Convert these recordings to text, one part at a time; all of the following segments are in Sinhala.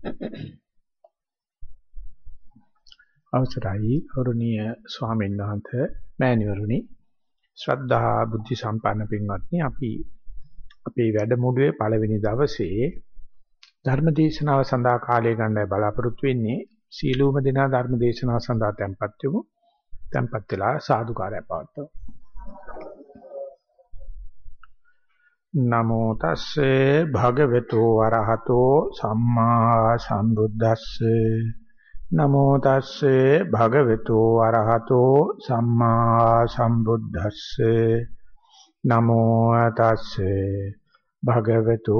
අවසරයි ගෞරවනීය ස්වාමීන් වහන්සේ මෑණිවරුනි. ශ්‍රද්ධා බුද්ධ සම්පන්න පින්වත්නි අපි අපේ වැඩමුළුවේ පළවෙනි දවසේ ධර්ම දේශනාව සඳහා කාලය ගන්නයි බලාපොරොත්තු වෙන්නේ. සීලූම දෙනා ධර්ම දේශනාව සඳහා tempත් වෙමු. tempත් වෙලා සාදුකාරය පවත්වමු. නමෝ තස්සේ භගවතු වරහතෝ සම්මා සම්බුද්දස්සේ. නමෝ තස්සේ භගවතු අරහතෝ සම්මා සම්බුද්දස්සේ. නමෝ තස්සේ භගවතු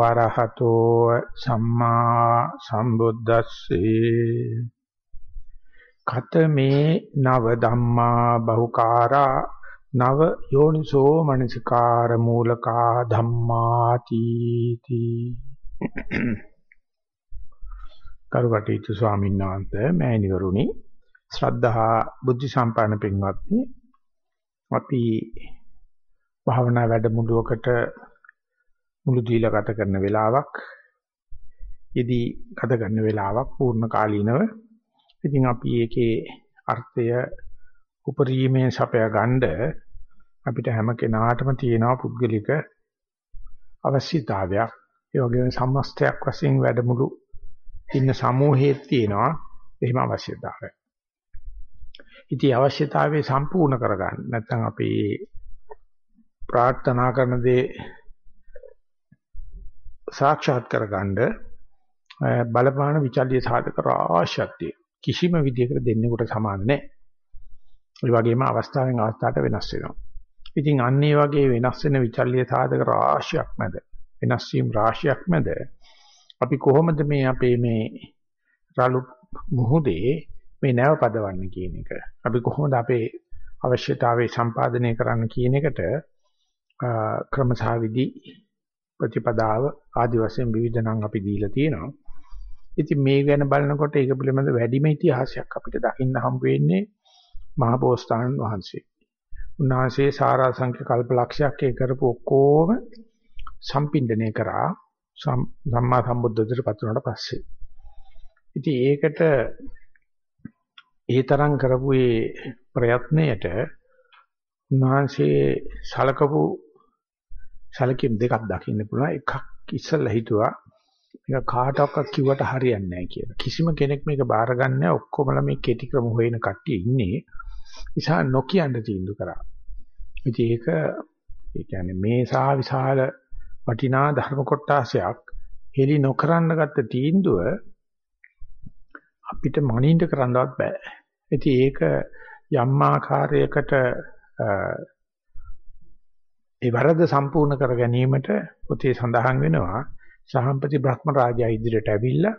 අරහතෝ සම්මා සම්බුද්දස්සේ. කතමේ නව ධම්මා බහුකාරා නව යෝනිසෝ මනසිකාර මූලකා ධම්මාති තී කරුකටීතු ස්වාමීන් වහන්සේ මෑණිවරුනි ශ්‍රද්ධහා බුද්ධ සම්පන්න පින්වත්නි අපි භාවනා වැඩමුළුවකට මුළු දීලා ගත කරන වෙලාවක් ඉදි ගත කරන වෙලාවක් පූර්ණ කාලීනව ඉතින් අපි ඒකේ අර්ථය උපරිමයෙන් සපයා ගන්න අපිට හැම කෙනාටම තියෙනවා පුද්ගලික අවශ්‍යතාවයක් ඒ වගේම සම්මස්තයක් වශයෙන් වැඩමුළු ඉන්න සමූහයේ තියෙනවා එහෙම අවශ්‍යතාවය. ඉතින් අවශ්‍යතාවය සම්පූර්ණ කරගන්න නැත්නම් අපි ප්‍රාර්ථනා කරන දේ සාක්ෂාත් කරගන්න බලපාන විචල්්‍ය සාධක රාශියක් කිසිම විදියකට දෙන්නෙකුට සමාන නැහැ. ඒ වගේම අවස්ථාවෙන් අවස්ථාවට වෙනස් වෙනවා. ඉතින් අන්න ඒ වගේ වෙනස් වෙන විචල්්‍ය සාධක රාශියක් මැද වෙනස් වීම රාශියක් මැද අපි කොහොමද මේ අපේ මේ රළු මුහුදේ මේ නැව පදවන්නේ කියන එක. අපි කොහොමද අපේ අවශ්‍යතාවය සම්පාදනය කරන්න කියන එකට ක්‍රමසහවිදි ප්‍රතිපදාව ආදි වශයෙන් විවිධ නම් අපි දීලා තියෙනවා. ඉතින් මේ ගැන බලනකොට ඒක පිළිබඳ වැඩිම ඉතිහාසයක් අපිට දකින්න හම්බ වෙන්නේ මහබෝසතාණන් වහන්සේ. උන්වහන්සේ සාරාංශක කල්පලක්ෂයක් ඒ කරපු ඔක්කොම සම්පින්දනය කරා සම්මා සම්බුද්ධත්වයට පත් වුණාට පස්සේ. ඉතින් ඒකට ඒ තරම් කරපු ඒ ප්‍රයත්නයට උන්වහන්සේ සලකපු සලකීම් දෙකක් දකින්න පුළුවන්. එකක් ඉස්සල්ලා හිතුවා මේක කාටවත් කිව්වට හරියන්නේ නැහැ කියලා. කිසිම කෙනෙක් මේක බාරගන්නේ නැහැ. ඔක්කොමලා මේ කෙටි ක්‍රම හොයන කට්ටිය ඉන්නේ. නිසා නොකියන්න තීන්දුව කරා. ඉතින් ඒක ඒ කියන්නේ මේ සා විශාල වටිනා ධර්ම කොටාසයක් හෙලි නොකරන්න ගත්ත තීන්දුව අපිට මනින්න කරන්නවත් බෑ. ඉතින් ඒක යම් ආකාරයකට ඒ වරද සම්පූර්ණ කර ගැනීමට පොතේ සඳහන් වෙනවා සහම්පති බ්‍රහ්ම රාජයා ඉදිරියට ඇවිල්ලා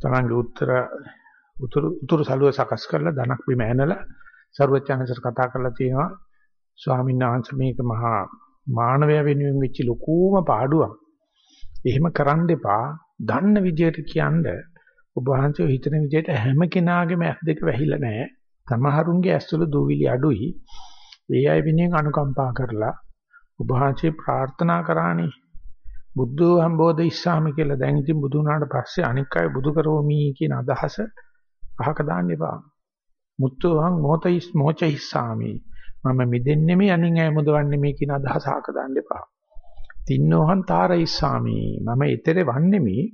තමන්ගේ උත්තර උතුරු උතුරු සළුව සකස් කරලා ධනක් බිම ඇනලා ਸਰවඥාන්සර කතා කරලා තියෙනවා ස්වාමීන් වහන්සේ මේක මහා මානවය වෙනුවෙන් වෙච්ච ලොකුම පාඩුවක්. එහෙම කරන්න එපා. දන්න විදියට කියන්න ඔබ වහන්සේ හිතන විදියට හැම කෙනාගේම ඇස් දෙක වැහිලා නැහැ. සමහරුන්ගේ ඇස්වල දූවිලි අඩුයි. ඒ අය වෙනුවෙන් අනුකම්පා කරලා ඔබ වහන්සේ ප්‍රාර්ථනා කරානේ. බුද්ධෝ හම්බෝධ ඉස්සාමි කියලා දැන් ඉතින් බුදු වුණාට පස්සේ අනික් අය බුදු කරවමි කියන අදහස අහක දාන්න එපා. මුත්තෝහං මොතයිස් මොචයිස්සාමි මම මිදෙන්නේ මේ අනින් අය මුදවන්නේ මේ කියන අදහස ආක දාන්න එපා. තින්නෝහන් තාරයිස්සාමි මම ඊතර වන්නේ මේ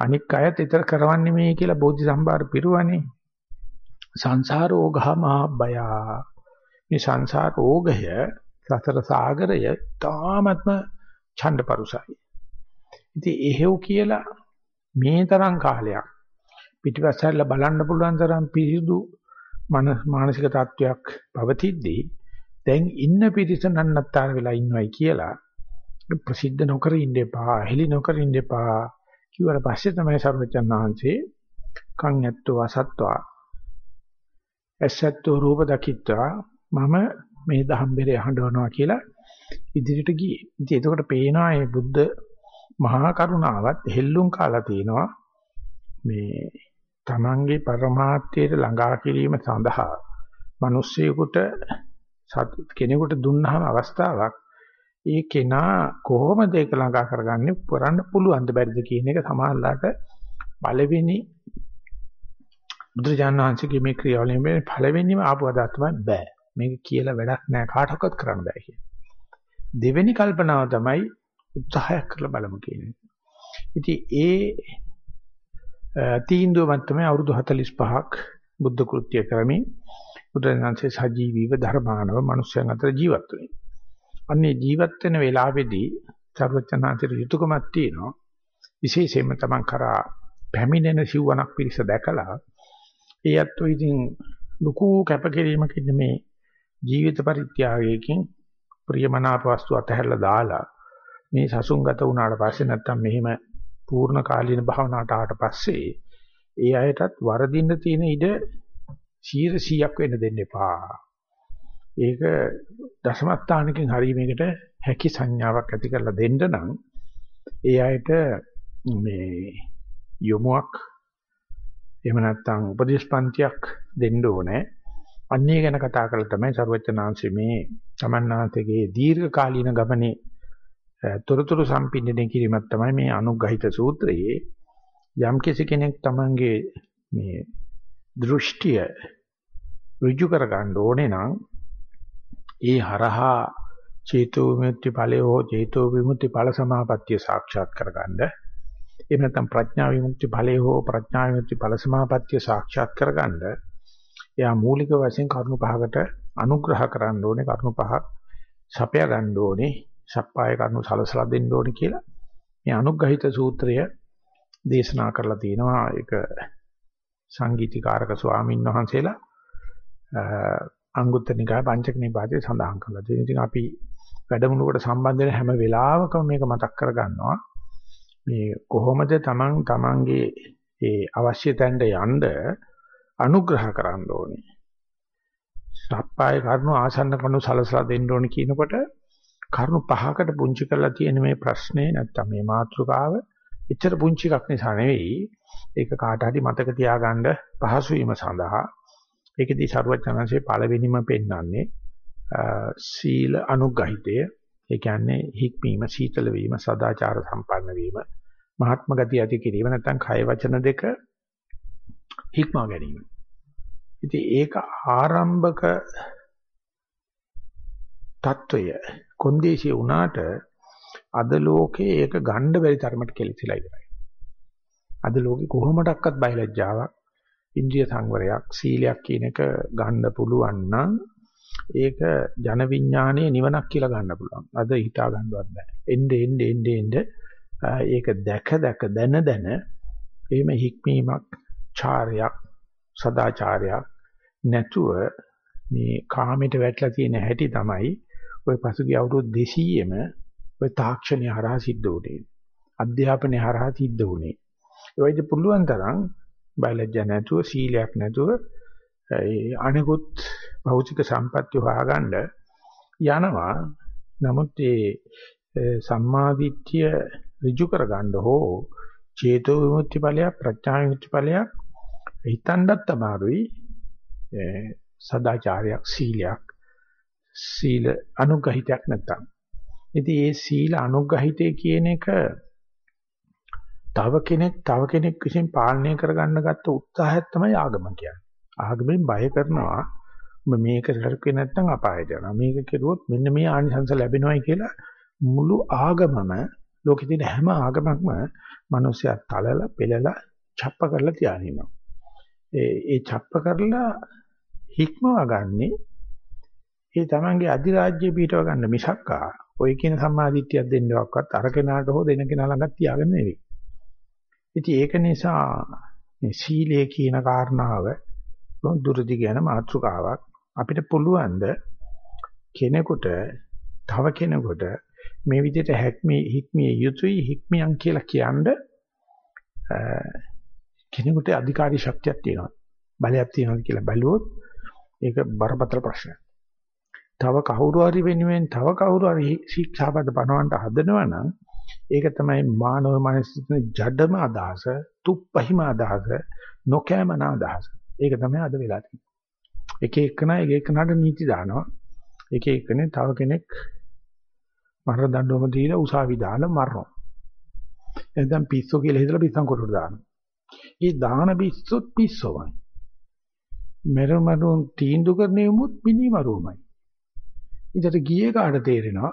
අනික් අයත් ඊතර කරවන්නේ මේ කියලා බෝධි සම්භාර පිරුවනේ. සංසාරෝගහ මහබ්බය. මේ සංසාරෝගය සතර සාගරය තාමත්ම ඡණ්ඩපරුසයි. ඉතින් එහෙව් කියලා මේ තරම් කාලයක් පිටිපස්සට බලන්න පුළුවන් තරම් පිරිදු මානසික තත්වයක් පවතිද්දී දැන් ඉන්න පිරිස නන්නත්තර වෙලා ඉන්නවයි කියලා ප්‍රසිද්ධ නොකර ඉන්න එපා, හෙලි නොකර ඉන්න එපා කිව්වට පස්සේ තමයි සර්වචන් වහන්සේ කන් ඇත්තෝ අසත්වා ඇසත්තු රූප දකිත්වා මම මේ දහම්බෙරේ හඬවනවා කියලා ඉදිරියට ගියේ. ඉතින් එතකොට පේනවා මේ බුද්ධ මහා කරුණාවත් හෙල්ලුම් කාලා තිනවා මේ තමන්ගේ પરමාර්ථයට ළඟා කිරීම සඳහා මිනිස්සෙකුට කෙනෙකුට දුන්නාම අවස්ථාවක් ඒ කෙනා කොහොමද ඒක ළඟා කරගන්නේ කරන්න පුළුවන්ද බැරිද කියන එක සමාහලට පළවෙනි බුදුරජාණන් වහන්සේගේ මේ ක්‍රියාවලියෙන් මේ පළවෙනිම ආපු අදහස් තමයි බෑ. මේක කියලා වැඩක් නෑ කාටවත් කරන්න බෑ කියන. දෙවෙනි කල්පනාව තමයි උත්සාහයක් කරලා බලමු කියන එක. ඉතින් ඒ තීන්දුව තමයි අවුරුදු 45ක් බුද්ධ කෘත්‍ය කරමින් බුදුරජාණන්සේ සජීවීව ධර්මානව මිනිස්යන් අතර ජීවත් වෙන්නේ. අන්නේ ජීවත් වෙන වෙලාවේදී සර්වඥාන්තර යුතුයකමක් තියෙනවා. විශේෂයෙන්ම තමන් කරා පැමිණෙන සිව්වණක් පිරිස දැකලා ඒ අත්ෝ ඉතින් ලুকু කැපකිරීමකින් මේ ජීවිත පරිත්‍යාගයකින් ප්‍රියමනාප වස්තු අතහැරලා දාලා මේ සසුන්ගත වුණාට පස්සේ නැත්තම් මෙහිම පූර්ණ කාලීන භාවනාවට ආවට පස්සේ ඒ අයටත් වරදින්න තියෙන ඉඩ 100ක් වෙන්න දෙන්න එපා. ඒක දශමස්ථානකින් හරි මේකට හැකි සංඥාවක් ඇති කරලා දෙන්න නම් ඒ අයට මේ යොමුක් එහෙම නැත්නම් උපදේශපන්තියක් දෙන්න ඕනේ. අන්නේ ගැන කතා කරලා තමයි ਸਰවචනාංශ මේ තමන්නාන්තගේ දීර්ඝ කාලීන ගමනේ තොරතුරු සම්පින්දනය කිරීමක් තමයි මේ අනුග්‍රහිත සූත්‍රයේ යම් කෙනෙක් තමන්ගේ මේ දෘෂ්ටිය ඍජු කර ගන්න ඕනේ නම් ඒ හරහා චේතෝ විමුක්ති ඵලය හෝ චේතෝ විමුක්ති ඵල සමාපත්තිය සාක්ෂාත් කරගන්න. එහෙම නැත්නම් ප්‍රඥා විමුක්ති ඵලය හෝ ප්‍රඥා විමුක්ති ඵල සමාපත්තිය සාක්ෂාත් කරගන්න. එයා මූලික වශයෙන් කරුණු පහකට අනුග්‍රහ කරන්න ඕනේ කරුණු පහක් සපයා ගන්න ඕනේ. සප්පාය කරුණු සලසලා දෙන්න ඕනේ කියලා මේ අනුග්‍රහිත සූත්‍රය දේශනා කරලා තියෙනවා ඒක සංගීතීකාරක ස්වාමීන් වහන්සේලා අංගුත්තර නිකාය පංචක නිපාතේ සඳහන් කරලා තියෙනවා. ඉතින් අපි වැඩමුළුවකට සම්බන්ධ වෙන හැම වෙලාවකම මේක මතක් කරගන්නවා. මේ කොහොමද Taman Tamanගේ ඒ අවශ්‍ය තැනට යන්න අනුග්‍රහ කරන්න ඕනේ. සප්පාය කරුණු ආසන්න කරුණු සලසලා දෙන්න ඕනේ කියනකොට කරුණු පහකට පුංචි කරලා තියෙන මේ ප්‍රශ්නේ නැත්තම් මේ මාතෘකාව එච්චර පුංචි එකක් නිසා නෙවෙයි ඒක කාට හරි මතක තියාගන්න පහසු වීම සඳහා ඒකෙදී සරුවචනංශයේ පළවෙනිම පෙන්වන්නේ සීල අනුග්‍රහිතය ඒ කියන්නේ හික්මීම, සීතල වීම, සදාචාර සම්පන්න වීම, මහත්ම ගතිය ඇති කිරීම නැත්නම් කය වචන දෙක හික්මා ගැනීම. ඉතින් ඒක ආරම්භක தত্ত্বය කොන්දේසිය වුණාට අද ලෝකේ ඒක ගණ්ඩ බැරි තරමට කෙලිසිලා ඉවරයි. අද ලෝකේ කොහොමඩක්වත් බයලජ්ජාවක්, ඉන්ද්‍රිය සංවරයක්, සීලයක් කියන එක ගන්න පුළුවන් නම් ඒක ජන විඥානයේ නිවනක් කියලා ගන්න පුළුවන්. අද හිතා ගන්නවත් බෑ. එnde end end end ඒක දැක දැක දන දන එහෙම හික්මීමක්, චාරයක්, සදාචාරයක් නැතුව මේ කාමයට වැටලා තියෙන හැටි තමයි ওই පසුගිය අවුරුදු 200ෙම ওই තාක්ෂණය හරහා සිද්ධ වුනේ. අධ්‍යාපනය හරහා සිද්ධ වුනේ. ඒ වයිද පුළුවන් තරම් බයලජ්ජා නැතුව, සීලයක් නැතුව ඒ අනිකුත් භෞතික සම්පත්‍ය හොයාගන්න යනවා. නමුත් ඒ සම්මාදිට්ඨිය ඍජු කරගන්න හෝ චේතෝ විමුක්ති ඵලයක් ප්‍රඥා විමුක්ති ඵලයක් හිතන්නත් අමාරුයි. සදාචාරයක් සීලයක් සීල අනුගහිතයක් නැත්තම්. ඉතින් මේ සීල අනුගහිතය කියන එක තව කෙනෙක් තව කෙනෙක් විසින් පාලනය කරගන්න ගත්ත උත්සාහයක් තමයි ආගම කියන්නේ. ආගමෙන් බය කරනවා ඔබ මේක කරකේ නැත්නම් අපායට යනවා. මේක කෙරුවොත් මෙන්න මේ ආනිසංස ලැබෙනවයි කියලා මුළු ආගමම ලෝකෙ තියෙන හැම ආගමක්ම මිනිස්සයා තලලා පෙළලා ڇප්ප කරලා තියානිනවා. ඒ ඒ ڇප්ප කරලා හික්මව ගන්නෙ ඒ තමන්ගේ අධිරාජ්‍ය පිටව ගන්න මිසක්කා ඔය කියන සම්මාදිට්ඨියක් දෙන්නවක්වත් අර කෙනාට හෝ දෙන කෙනා ළඟ තියාගෙන නෙවෙයි. ඉතින් ඒක නිසා මේ සීලය කියන කාරණාව දුරදි කියන මාතෘකාවක් අපිට පුළුවන් ද කෙනෙකුට තව කෙනෙකුට මේ විදිහට හැක්මී හික්මිය යුතුයි හික්මියන් කියලා කියන්නේ කෙනෙකුට අධිකාරී ශක්තියක් තියෙනවා බලයක් තියෙනවා කියලා බැලුවොත් ඒක බරපතල ප්‍රශ්නයක්. තව කවුරු හරි වෙනුවෙන් තව කවුරු හරි ශික්ෂාපද පනවන්න හදනවා නම් ඒක තමයි මානව මනසේ ජඩම අදහස, තුප්පහිම අදහස, නොකෑමන අදහස. ඒක තමයි අද වෙලා තියෙන්නේ. එක එකනා එක එකනාට නීති දානවා. එක එකනේ තව කෙනෙක් මරණ දඬුවම දීලා උසාවි දාලා මරනවා. එතෙන් පිස්සෝ කියලා හිතලා පිස්සන් කොටුවට දානවා. ඒ දාන පිස්සොත් පිස්සෝමයි. මෙරමරුන් තීන්දුව කරන්නේ මුත් මිනිමරුමයි. ඉතට ගියේ කාට තේරෙනවා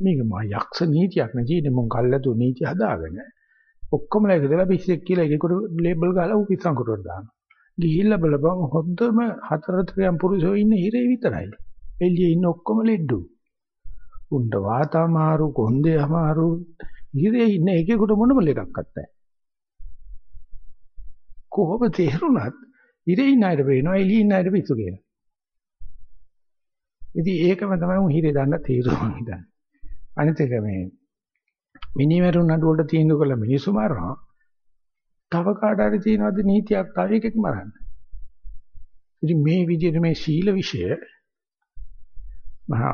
මේක මා යක්ෂ නීතියක් නෙජීනේ මොන් කල්ලාතු නීති හදාගෙන ඔක්කොමලා එකදලා පිස්සෙක් කියලා ඒකට ලේබල් ගහලා උ පිස්සන් කොටුවට දානවා. ගිහිල්ලා බලපන් හොද්දම හතරතරයන් පුරුෂයෝ ඉන්නේ හිරේ විතරයි. එළියේ ඉන්න ඔක්කොම ලෙඩ්ඩු. උණ්ඩ වාතමාරු කොන්දේ අමාරු හිරේ ඉන්න එකෙකුට මොනම ලෙඩක්වත් නැහැ. කොහොම තේරුණත් හිරේ ඉන්න අයට පේනවා එළියේ ඉන්න අයට පිස්සු කියලා. ඉතින් ඒකම තමයි උන් හිරේ දාන්න තීරුම් හිතන්නේ. අනිත් එක මේ මිනිමරුන් නඩු වලට තීන්දුව කළ මිනිස්සු මරනවා. තව කාට හරි තියනවාද නීතියක් තව එකෙක් මරන්න. ඉතින් මේ විදිහට මේ සීල විෂය මහා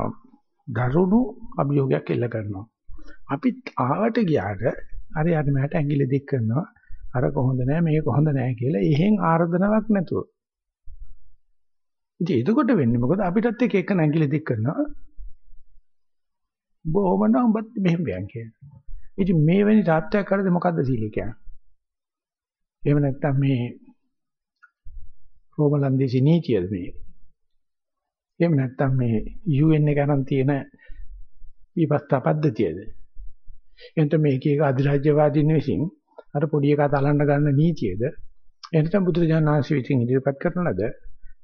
දරුණු අභියෝගයක් එල්ල කරනවා. අපි ආවට ගියාට අර යට මට ඇඟිලි දික් කරනවා. අර කොහොඳ නැහැ මේක හොඳ නැහැ කියලා එහෙන් ආර්දනාවක් නැතුව. ඉතින් එතකොට වෙන්නේ මොකද අපිටත් එක එක ඇඟිලි දික් කරනවා. බොහොම නම් බත් මෙහෙම බයන් කියනවා. ඉතින් මේ වෙනි තාත්තයක් කරද මොකද්ද සීල කියන්නේ? එහෙම නැත්නම් මේ රෝමලන්දේසි නීතියද මේ? එහෙම නැත්නම් මේ UN එක ගන්න තියෙන විපස්ථා පද්ධතියද? එතන මේක එක අධිරාජ්‍යවාදීන් විසින් අර පොඩි එකා තලන්න ගන්න නීතියද? එතන බුදුරජාණන් වහන්සේ විසින් ඉදිරිපත් කරන ලද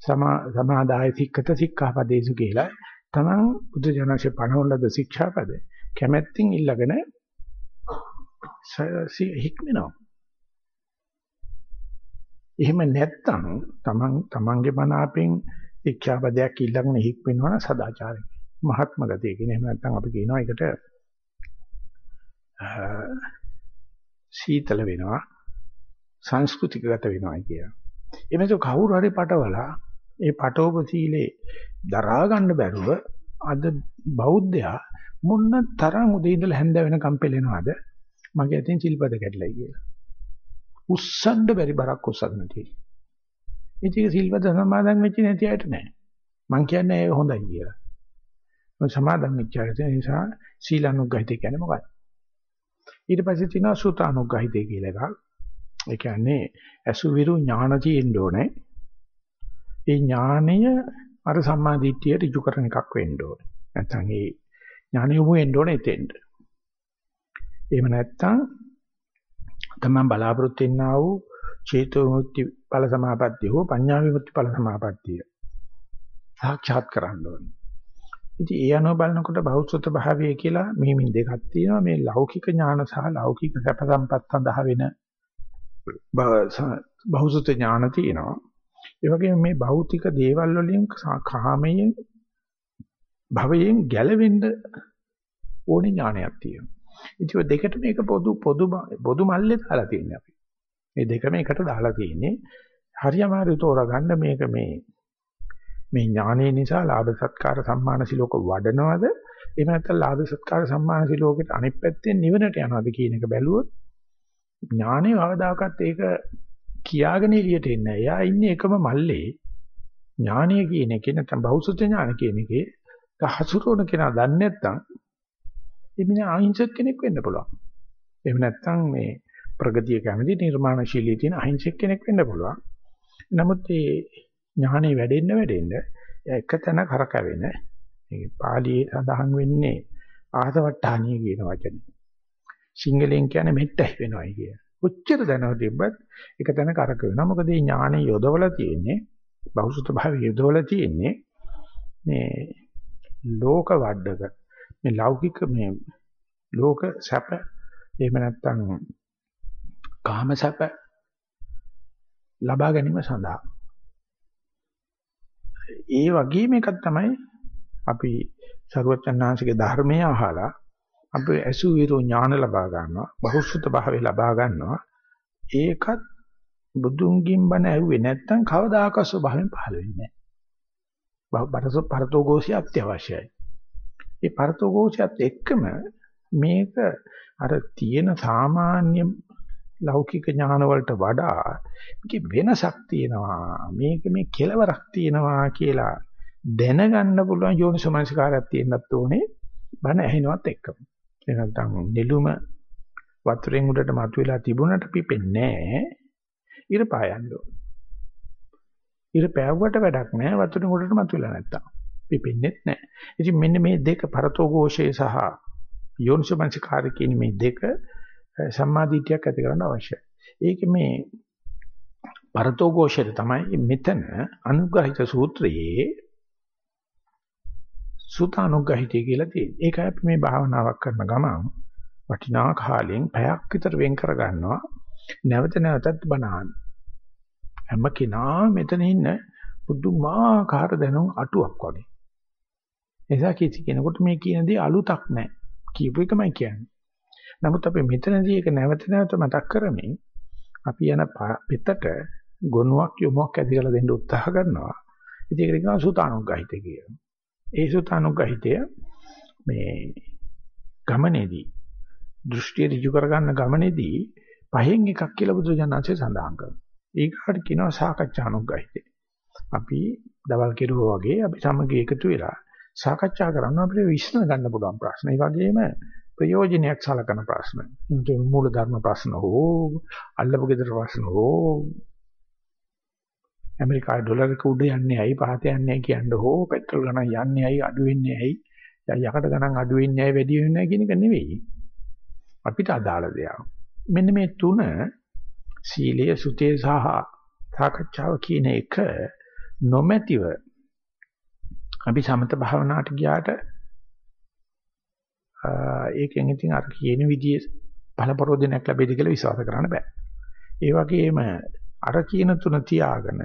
සමාදාය සික්කත සික්ඛාපදේසු කියලා තමන් බුදුරජාණන්සේ පනවන ලද ශික්ෂාපද කැමැත්තින් ඉල්ලගෙන හික්මනවා. එහෙම නැත්නම් තමන් තමන්ගේ මන අපෙන් ශික්ෂාපදයක් ඊළඟන හික්වෙනවා නම් සදාචාරය. මහත්ම ගතිය කියන එහෙම නැත්නම් අපි කියනවා ඒකට සීතල වෙනවා සංස්කෘතිකගත වෙනවා කියලා. එමෙතු කවුරු හරි පටවලා ඒ පටෝප සීලේ දරා ගන්න බැරුව අද බෞද්ධයා මොන්න තරම් උදේ ඉඳලා හැන්ද වෙනකම් පෙළෙනවද මගේ අතින් සිල්පද කැඩලයි කියලා. උස්සන්න බැරි බරක් උස්සන්න තියෙනවා. ඉතින් සිල්පද සමාදන් වෙච්ච නැති අයට නෑ. මං කියන්නේ ඒ හොඳයි කියලා. මම සමාදන් වෙච්ච අයට නිසා සීලානුගහිතය කියන්නේ මොකක්ද? ඊට පස්සේ තියෙනවා සුතානුගහිතය කියලා එකක්. ඒ කියන්නේ අසුවිරු ඥාන තියෙන්න ඕනේ. ඒ ඥානය අර සම්මා දිට්ඨිය ඍජු කරන එකක් වෙන්න ඕනේ. නැත්නම් ඒ ඥානය යොමු වෙන්න ඕනේ එතෙන්ට. එහෙම නැත්නම් තමයි බලාපොරොත්තු වෙන්නා වූ චේතෝ මුක්ති ඵල සමාපත්තිය හෝ පඤ්ඤා විමුක්ති ඵල සමාපත්තිය සාක්ෂාත් කරන්න ඕනේ. ඉතින් ඒ අනුව බලනකොට බෞද්ධ භාවය කියලා මෙහිමින් දෙකක් තියෙනවා. මේ ලෞකික ඥාන සහ ලෞකික සැප සම්පත් සඳහා වෙන බෞද්ධ ඥාන තියෙනවා. ඒ වගේම මේ භෞතික දේවල් වලින් කාමයෙන් භවයෙන් ගැලවෙන්න ඕනේ ඥානයක් තියෙනවා. ඉතින් දෙකට මේක පොදු පොදු පොදු මල්ලේ දාලා තියෙන්නේ අපි. මේ දෙකම එකට දාලා තියෙන්නේ. හරි අමාරු තෝරගන්න මේක මේ මේ ඥානය නිසා ලාභ සත්කාර සම්මාන සිලෝක වඩනවද? එහෙම නැත්නම් ලාභ සත්කාර සම්මාන සිලෝකෙට අනිත් පැත්තෙන් නිවනට යනවද කියන එක බැලුවොත් ඥානේ වවදාකත් ඒක කියාගෙන එළියට එන්නේ නැහැ. එයා ඉන්නේ එකම මල්ලේ ඥානය කියන එකේ නැත්නම් බෞසුත ඥාන කියන එකේ හසුරුවන කෙනා දන්නේ නැත්නම් එමින අහිංසක කෙනෙක් වෙන්න පුළුවන්. එහෙම නැත්නම් මේ ප්‍රගතිය කැමති නිර්මාණශීලී තියෙන අහිංසක කෙනෙක් වෙන්න පුළුවන්. නමුත් මේ ඥානෙ වැඩෙන්න වැඩෙන්න එකතැන කරකැවෙන මේ පාළියේ සඳහන් වෙන්නේ ආසවට්ටානිය කියන වචනේ. සිංහලෙන් කියන්නේ මෙට්ටයි වෙනවයි කිය. කොච්චර දැනව තිබ්බත් එකතැන කරකවෙනවා. මොකද මේ ඥානෙ යොදවලා තියෙන්නේ බහුසුත භාවය යොදවලා තියෙන්නේ මේ ලෝක වඩක මේ ලෞකික මේ ලෝක සැප එහෙම නැත්නම් කාම සැප ලබා ගැනීම සඳහා ඒ වගේම එකක් තමයි අපි සරුවචනාංශිකේ ධර්මයේ අහලා අපි ඇසු විරෝ ඥාන ලබා ගන්නවා බහුසුත භාවය ලබා ගන්නවා ඒකත් බුදුන්ගින් බණ ඇහුවේ නැත්නම් කවදාකවත් ස්වභාවයෙන් පහළ වෙන්නේ නැහැ. බරස පරතෝගෝසිය අත්‍යවශ්‍යයි. ඒ පරතෝഘോഷයත් එක්කම මේක අර තියෙන සාමාන්‍ය ලෞකික ඥාන වලට වඩා මේකේ වෙනසක් තියෙනවා මේක මේ කෙලවරක් තියෙනවා කියලා දැනගන්න පුළුවන් යෝනිසමනසිකාරයක් තියෙන්නත් ඕනේ බණ ඇහෙනවත් එක්කම. ඒ නැත්තම් නිලුම වතුරෙන් උඩට මතුවලා තිබුණට පිපෙන්නේ නැහැ. ඉර පායන්න ඕන. ඉර පෑවුවට වැඩක් නැහැ වතුරෙන් උඩට මතුවලා නැත්තම්. පිපෙන්නේත් නැහැ. ඉතින් මෙන්න මේ දෙක පරතෝഘോഷය සහ යෝනිසමංසකාරී කියන මේ දෙක සම්මාදීත්‍යයක් ඇති කරන්න අවශ්‍යයි. ඒක මේ පරතෝഘോഷයට තමයි මෙතන අනුග්‍රහිත සූත්‍රයේ සුතානුග්‍රහිතය කියලා තියෙන්නේ. ඒකයි අපි මේ භාවනාවක් කරන ගමන් වටිනා කාලෙන් පැයක් විතර වෙන් කර ගන්නවා. නැවත නැවතත් බණහන්. හැම කෙනා මෙතන ඉන්න පුදුමාකාර දැනුම් අටුවක් වගේ. එසා කිසි කෙනෙකුට මේ කියන දේ අලුතක් නැහැ. කියපු එකමයි කියන්නේ. නමුත් අපි මෙතනදී ඒක නැවත නැවත මතක් කරමින් අපි යන පිටට ගොනුවක් යොමුක් ඇති කරලා දෙන්න උත්සාහ කරනවා. ඉතින් ඒක නිකන් සුතානුග්‍රහිතය කියනවා. ඒ සුතානුග්‍රහිතය මේ ගමනේදී දෘෂ්ටිය ඍජු කරගන්න ගමනේදී පහෙන් එකක් කියලා බුදුජානනාංශය සඳහන් කරනවා. ඒකට කියනවා සාකච්ඡානුග්‍රහිතය. අපි දවල් කෙරුවා වගේ අපි සමගි එකතු වෙලා සාකච්ඡා කරනවා අපිට විශ්න ගන්න පුළුවන් ප්‍රශ්න. ඒ වගේම ප්‍රයෝජනයක් සලකන ප්‍රශ්න. මූල ධර්ම ප්‍රශ්න හෝ අල්ලපු ගෙදර ප්‍රශ්න හෝ ඇමරිකාවේ ඩොලරක උඩ යන්නේ ඇයි පහත යන්නේ ඇයි කියන්න හෝ පෙට්‍රල් ගණන් යන්නේ ඇයි අඩු වෙන්නේ ඇයි. යකඩ ගණන් අඩු වෙන්නේ ඇයි වැඩි වෙන්නේ ඇයි කියන එක නෙවෙයි. අපිට අදාළ දෙයක්. මෙන්න මේ තුන සීලය සුතේ සහ සාකච්ඡාව කියන එක නොමැතිව අපි සමත භාවනාවට ගියාට ඒකෙන් ඉතින් අර කියන විදිහේ පළපරෝධනයක් ලැබෙයිද කියලා විශ්වාස කරන්න බෑ. ඒ වගේම අර කියන තුන තියාගෙන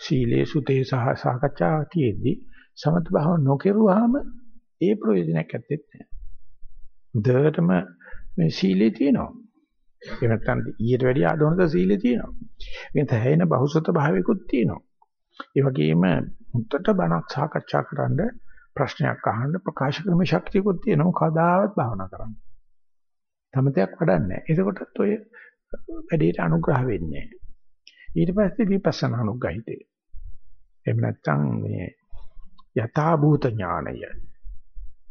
සීලේ සුතේ සහ සාකච්ඡා තියෙද්දි සමත භාව නොකරුවාම ඒ ප්‍රයෝජනයක් ඇත්තේ නැහැ. හොඳටම මේ සීලේ තියෙනවා. එහෙම නැත්නම් ඊට වැඩිය ආදෝනක සීලේ තියෙනවා. මේක තැහෙන බහුසත භාවයකුත් තියෙනවා. ඒ වගේම මුත්තට බණක් සාකච්ඡා කරන්න ප්‍රශ්නයක් අහන්න ප්‍රකාශ කිරීමේ ශක්තියකුත් තියෙනවා කවදාවත් භාවනා කරන්න. තමතයක් වඩන්නේ. එතකොටත් ඔය වැඩේට අනුග්‍රහ වෙන්නේ ඊට පස්සේ විපස්සනා අනුග්‍රහිතය. එහෙම නැත්නම් මේ යථා භූත ඥානය.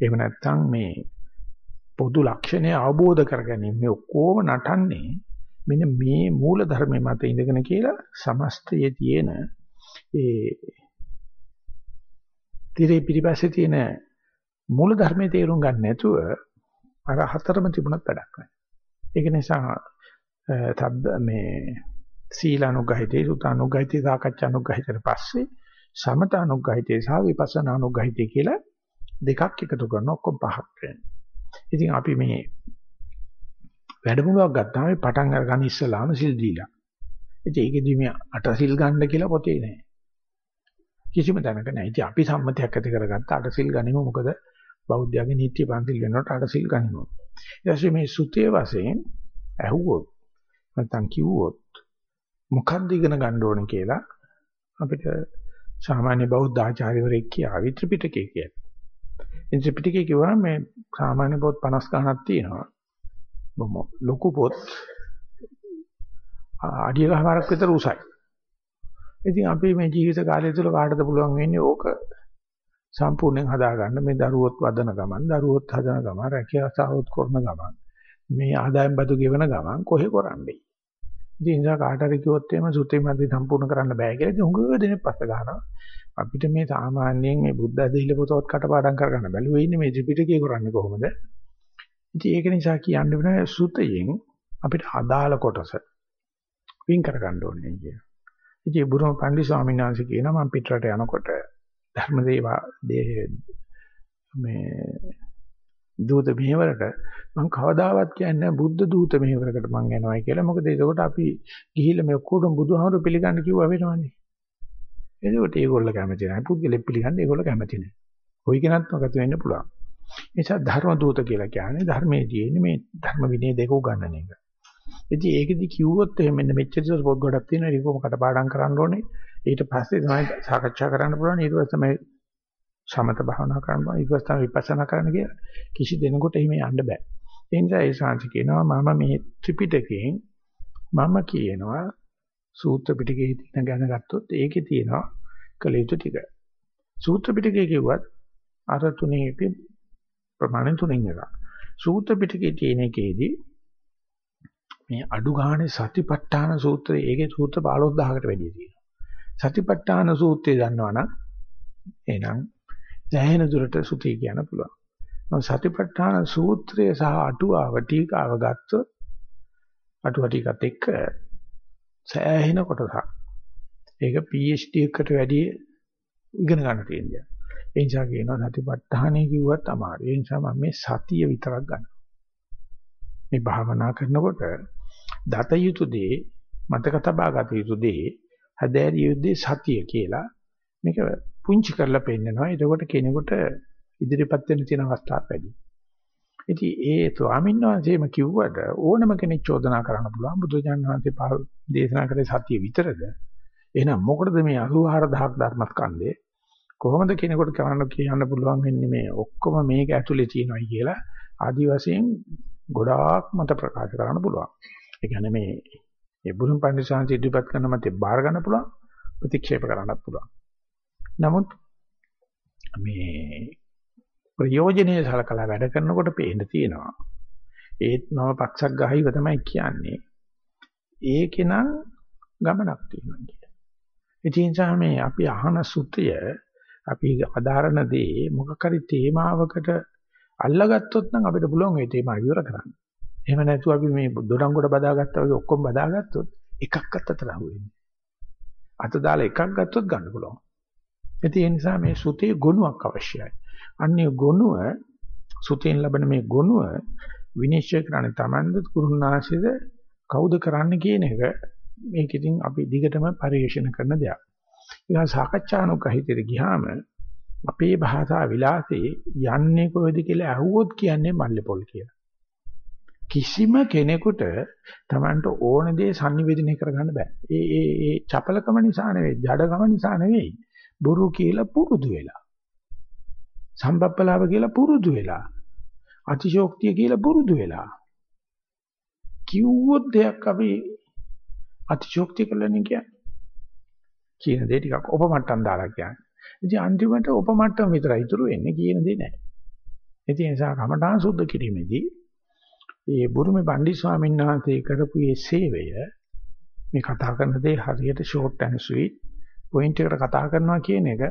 එහෙම නැත්නම් මේ පොදු ලක්ෂණය අවබෝධ කරගැනීම මේ ඔක්කොම නටන්නේ මෙන්න මේ මූල ධර්මයේ මත ඉඳගෙන කියලා සමස්තයේ තියෙන ඒ තිරේ පිටිපස්සේ තියෙන මූල ධර්මයේ තේරුම් ගන්න නැතුව අර හතරම තිබුණත් වැඩක් නැහැ. ඒක නිසා තද්ද මේ සීලානුගහිතේ සුතානුගහිතේ සාකච්ඡානුගහිතේ පස්සේ සමතානුගහිතේ සහ විපස්සනානුගහිතේ කියලා දෙකක් එකතු කරන ඔක්කොම පහක් වෙනවා. ඉතින් අපි මේ වැඩමුළුවක් ගත්තාම පටන් අරගන්න ඉස්සලාම සිල් දීලා. ඉතින් ඒකෙදි මේ අට සිල් ගන්න කියලා පොතේ නැහැ. කිසිම තැනක නැහැ. ඉතින් අපි සම්මතයක් ඇති කරගත්ත අට සිල් ගනිමු මොකද බෞද්ධයාගේ නීත්‍ය පන්තිල් වෙනකොට අට සිල් ගනිමු. ඊට පස්සේ මේ සුතේ වශයෙන් ඇහුවොත් නැත්නම් කිව්වොත් මොකක්ද ඉගෙන ගන්න ඕනේ කියලා අපිට සාමාන්‍ය බෞද්ධ ආචාර්යවරයෙක් කියාවි ත්‍රිපිටකය කියලා. ඉතින් ත්‍රිපිටකය කිව්වා මේ සාමාන්‍ය පොත් 50 ගණක් තියෙනවා. බොහොම ලොකු පොත් අඩිය ගහමාරක් විතර උසයි. ඉතින් අපි මේ ජීවිත කාලය තුළ කාටද පුළුවන් වෙන්නේ ඕක සම්පූර්ණයෙන් හදාගන්න මේ දරුවොත් වදන ගමන් දරුවොත් හදන ගමන් රැකියාවසාවොත් කරන ගමන් මේ ආදායම් බදු ගෙවන ගමන් කොහේ කරන්නේ ඉතින් ඉන්සා කාට හරි කිව්වොත් එහෙම සුතේ මැදි සම්පූර්ණ කරන්න බෑ කියලා. ඉතින් හුඟ දෙනෙක් පස්ස ගන්නවා. අපිට මේ සාමාන්‍යයෙන් මේ බුද්ධ අධිහිල පොතවත් කටපාඩම් කරගන්න බැලුවේ ඉන්නේ මේ ත්‍රිපිටකය කරන්නේ කොහොමද? ඉතින් ඒක නිසා කියන්න වෙන සුතයෙන් අපිට අදාළ කොටස වින් කරගන්න ඕනේ කියන ඉතින් බුරුම පන්දි ස්වාමීන් වහන්සේ කියනවා මම පිටරට යනකොට ධර්මදේවා මේ දූත මෙහෙවරට මම කවදාවත් කියන්නේ බුද්ධ දූත මෙහෙවරකට මම යනවායි කියලා. මොකද ඒකට අපි ගිහිල්ලා මේ ඔක්කොටම බුදුහාමුදුරු පිළිගන්න කිව්වා වෙනවනේ. ඒකට ඒගොල්ලෝ කැමති නැහැ. පුද්ගලෙක් පිළිගන්න ඒගොල්ලෝ කැමති නැහැ. කොයි කෙනත් මොකද වෙන්න පුළුවන්. ඒ නිසා ධර්ම දූත කියලා කියන්නේ ධර්මයේ තියෙන මේ ධර්ම විනය දෙක උගන්වන එක. ඉතින් ඒකෙදි කිව්වොත් එහෙම මෙන්න මෙච්චර ඉස්සර පොත් ගොඩක් තියෙනවා ඒක කොහොම කටපාඩම් කරන්න ඕනේ. ඊට පස්සේ තමයි සාකච්ඡා කරන්න පුළුවන්. ඊට පස්සේ තමයි සමත භාවනා කරන්න පුළුවන්. ඊට පස්සේ තමයි විපස්සනා කරන්න කියලා. කිසි දෙනෙකුට එහෙම යන්න බෑ. ඒ නිසා ඒ ශාන්ති කියනවා මම මේ ත්‍රිපිටකයෙන් මම කියනවා සූත්‍ර පිටකයේ තියෙන ගැන ගත්තොත් ඒකේ තියෙනවා කළ යුතු ටික. සූත්‍ර පිටකයේ කිව්වත් අර තුනේ ප්‍රමාණය තුනෙන් එක. සූත්‍ර පිටකේ තියෙන එකේදී මේ අඩු ගානේ සතිපට්ඨාන සූත්‍රය ඒකේ සූත්‍ර 15000කට වැඩි තියෙනවා. සතිපට්ඨාන සූත්‍රය දන්නවනම් එහෙනම් දැහැෙන දුරට සුති කියන්න පුළුවන්. මම සතිපට්ඨාන සූත්‍රය සහ අටුවාව ටීකාව ගත්තොත් අටුව ටිකත් එක්ක සෑහෙන කොටසක්. ඒක PhD එකට වැඩි ඉගෙන ගන්න තියෙනවා. ඒ නිසා කියනවා සතිපට්ඨානෙ කිව්වත් අමාරුයි. ඒ නිසා මම මේ සතිය විතරක් ගන්නවා. මේ භාවනා කරනකොට දත යුතු දේ මතක තබා ගත යුතු දේ හැදෑරිය යුත්තේ සතිය කියලා මේක පුංචි කරලා පෙන්නනවා. එතකොට කෙනෙකුට ඉදිරිපත් වෙන්න තියෙන අවස්ථා වැඩි. ඉතින් ඒ ස්වාමීන් වහන්සේම කිව්වට ඕනම කෙනෙක් චෝදනා කරන්න පුළුවන් බුදුජානක වහන්සේ දේශනා කරේ සතිය විතරද? එහෙනම් මොකටද මේ 84000ක් ධර්මස්කන්ධේ කොහොමද කෙනෙකුට කරන්න කියන්න පුළුවන් වෙන්නේ මේ ඔක්කොම මේක ඇතුලේ තියෙනවයි කියලා ආදි වශයෙන් ගොඩාක් මත ප්‍රකාශ කරන්න පුළුවන්. ඒ කියන්නේ මේ මේ බුදුන් පඬිසාන්ති ඉදිරිපත් කරන මතේ බාර ගන්න පුළුවන් ප්‍රතික්ෂේප කරන්නත් පුළුවන්. නමුත් මේ ප්‍රයෝජනීය සලකලා වැඩ කරනකොට පේන්න තියෙනවා. ඒත් නව පක්ෂක් ගහයිව තමයි කියන්නේ. ඒකේනම් ගමනක් තියෙනවා කියන්නේ. ඒ නිසා මේ අපි අහන සුත්‍රය අපි අදාරණ දේ මොකක් හරි තේමාවකට අල්ලගත්තොත් නම් අපිට පුළුවන් ඒ තේමාව ඉවර කරන්න. එහෙම නැතුව අපි මේ දොඩංගොඩ බදාගත්තා වගේ ඔක්කොම බදාගත්තොත් එකක්වත් අතට අහුවෙන්නේ. අත දාලා එකක් ගත්තොත් ගන්න පුළුවන්. ඒ නිසා මේ සුතේ ගුණයක් අවශ්‍යයි. අන්නේ ගුණය සුතෙන් ලැබෙන මේ ගුණය විනිශ්චය කරන්නේ Tamand කුරුණාශිද කවුද කරන්න කියන එක මේක ඉතින් අපි දිගටම පරිශන කරන දෙයක්. ඒක සාකච්ඡානුගහිතට ගියාම අපේ භාෂා විලාසයේ යන්නේ කොහෙද කියලා අහුවොත් කියන්නේ මල්ලේපොල් කියලා. කිසිම කෙනෙකුට Tamanට ඕන දේ sannivedana කරගන්න බෑ. ඒ ඒ ඒ චපලකම නිසා නෙවෙයි, ජඩකම නිසා නෙවෙයි. බොරු කියලා පුරුදු වෙලා. සම්බප්පලාව කියලා පුරුදු වෙලා. අතිශෝක්තිය කියලා පුරුදු වෙලා. කිව්වොත් දෙයක් අපි අතිශෝක්තිය කියලා නේ කියන්නේ. කියන දේ ටිකක් උපමට්ටම් දාලා කියන්නේ. ඉතින් අන්තිමට උපමට්ටම් විතරයි ඉතුරු වෙන්නේ කියන දේ නැහැ. ඒ නිසා කමඨාන් සුද්ධ කිරීමේදී ඒ බුරුමේ පණ්ඩිත ස්වාමීන් වහන්සේ කරපු මේ සේවය මේ කතා කරන දේ හරියට ෂෝට් ඇන්ඩ් ස්වීට් පොයින්ට් එකට කතා කරනවා කියන එක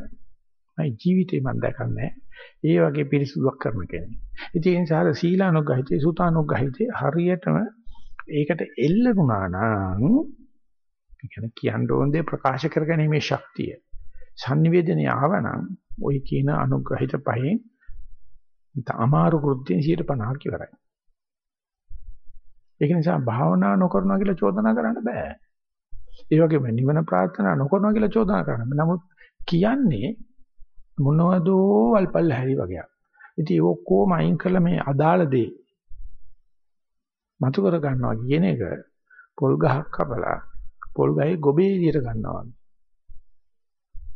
මම ජීවිතේ මම දැකන්නේ ඒ වගේ පිරිසුදුක් කරන කෙනෙක්. ඉතින් ඒ නිසා සීලානුගහිතේ සුතානුගහිතේ හරියටම ඒකට එල්ල වුණා නම් කියන්නේ කියන්න ඕන දේ ප්‍රකාශ කරගැනීමේ ශක්තිය. sannivedana ආවනම් ওই කියන අනුග්‍රහිත පහෙන් අමාරු කෘත්‍යයෙන් 150ක් ඉවරයි. ඒක නිසා භාවනා නොකරනවා කියලා චෝදනා කරන්න බෑ. ඒ වගේම නිවන ප්‍රාර්ථනා නොකරනවා කියලා චෝදනා කරන්න. නමුත් කියන්නේ මොනවදෝ වල්පල් හැරි වගේක්. ඉතින් ඒක ඔක්කොම අයින් කළ මේ අදාළ දේ මතු කර ගන්නවා කියන එක පොල් ගහක් කපලා පොල් ගහේ ගොබේ විදියට ගන්නවා.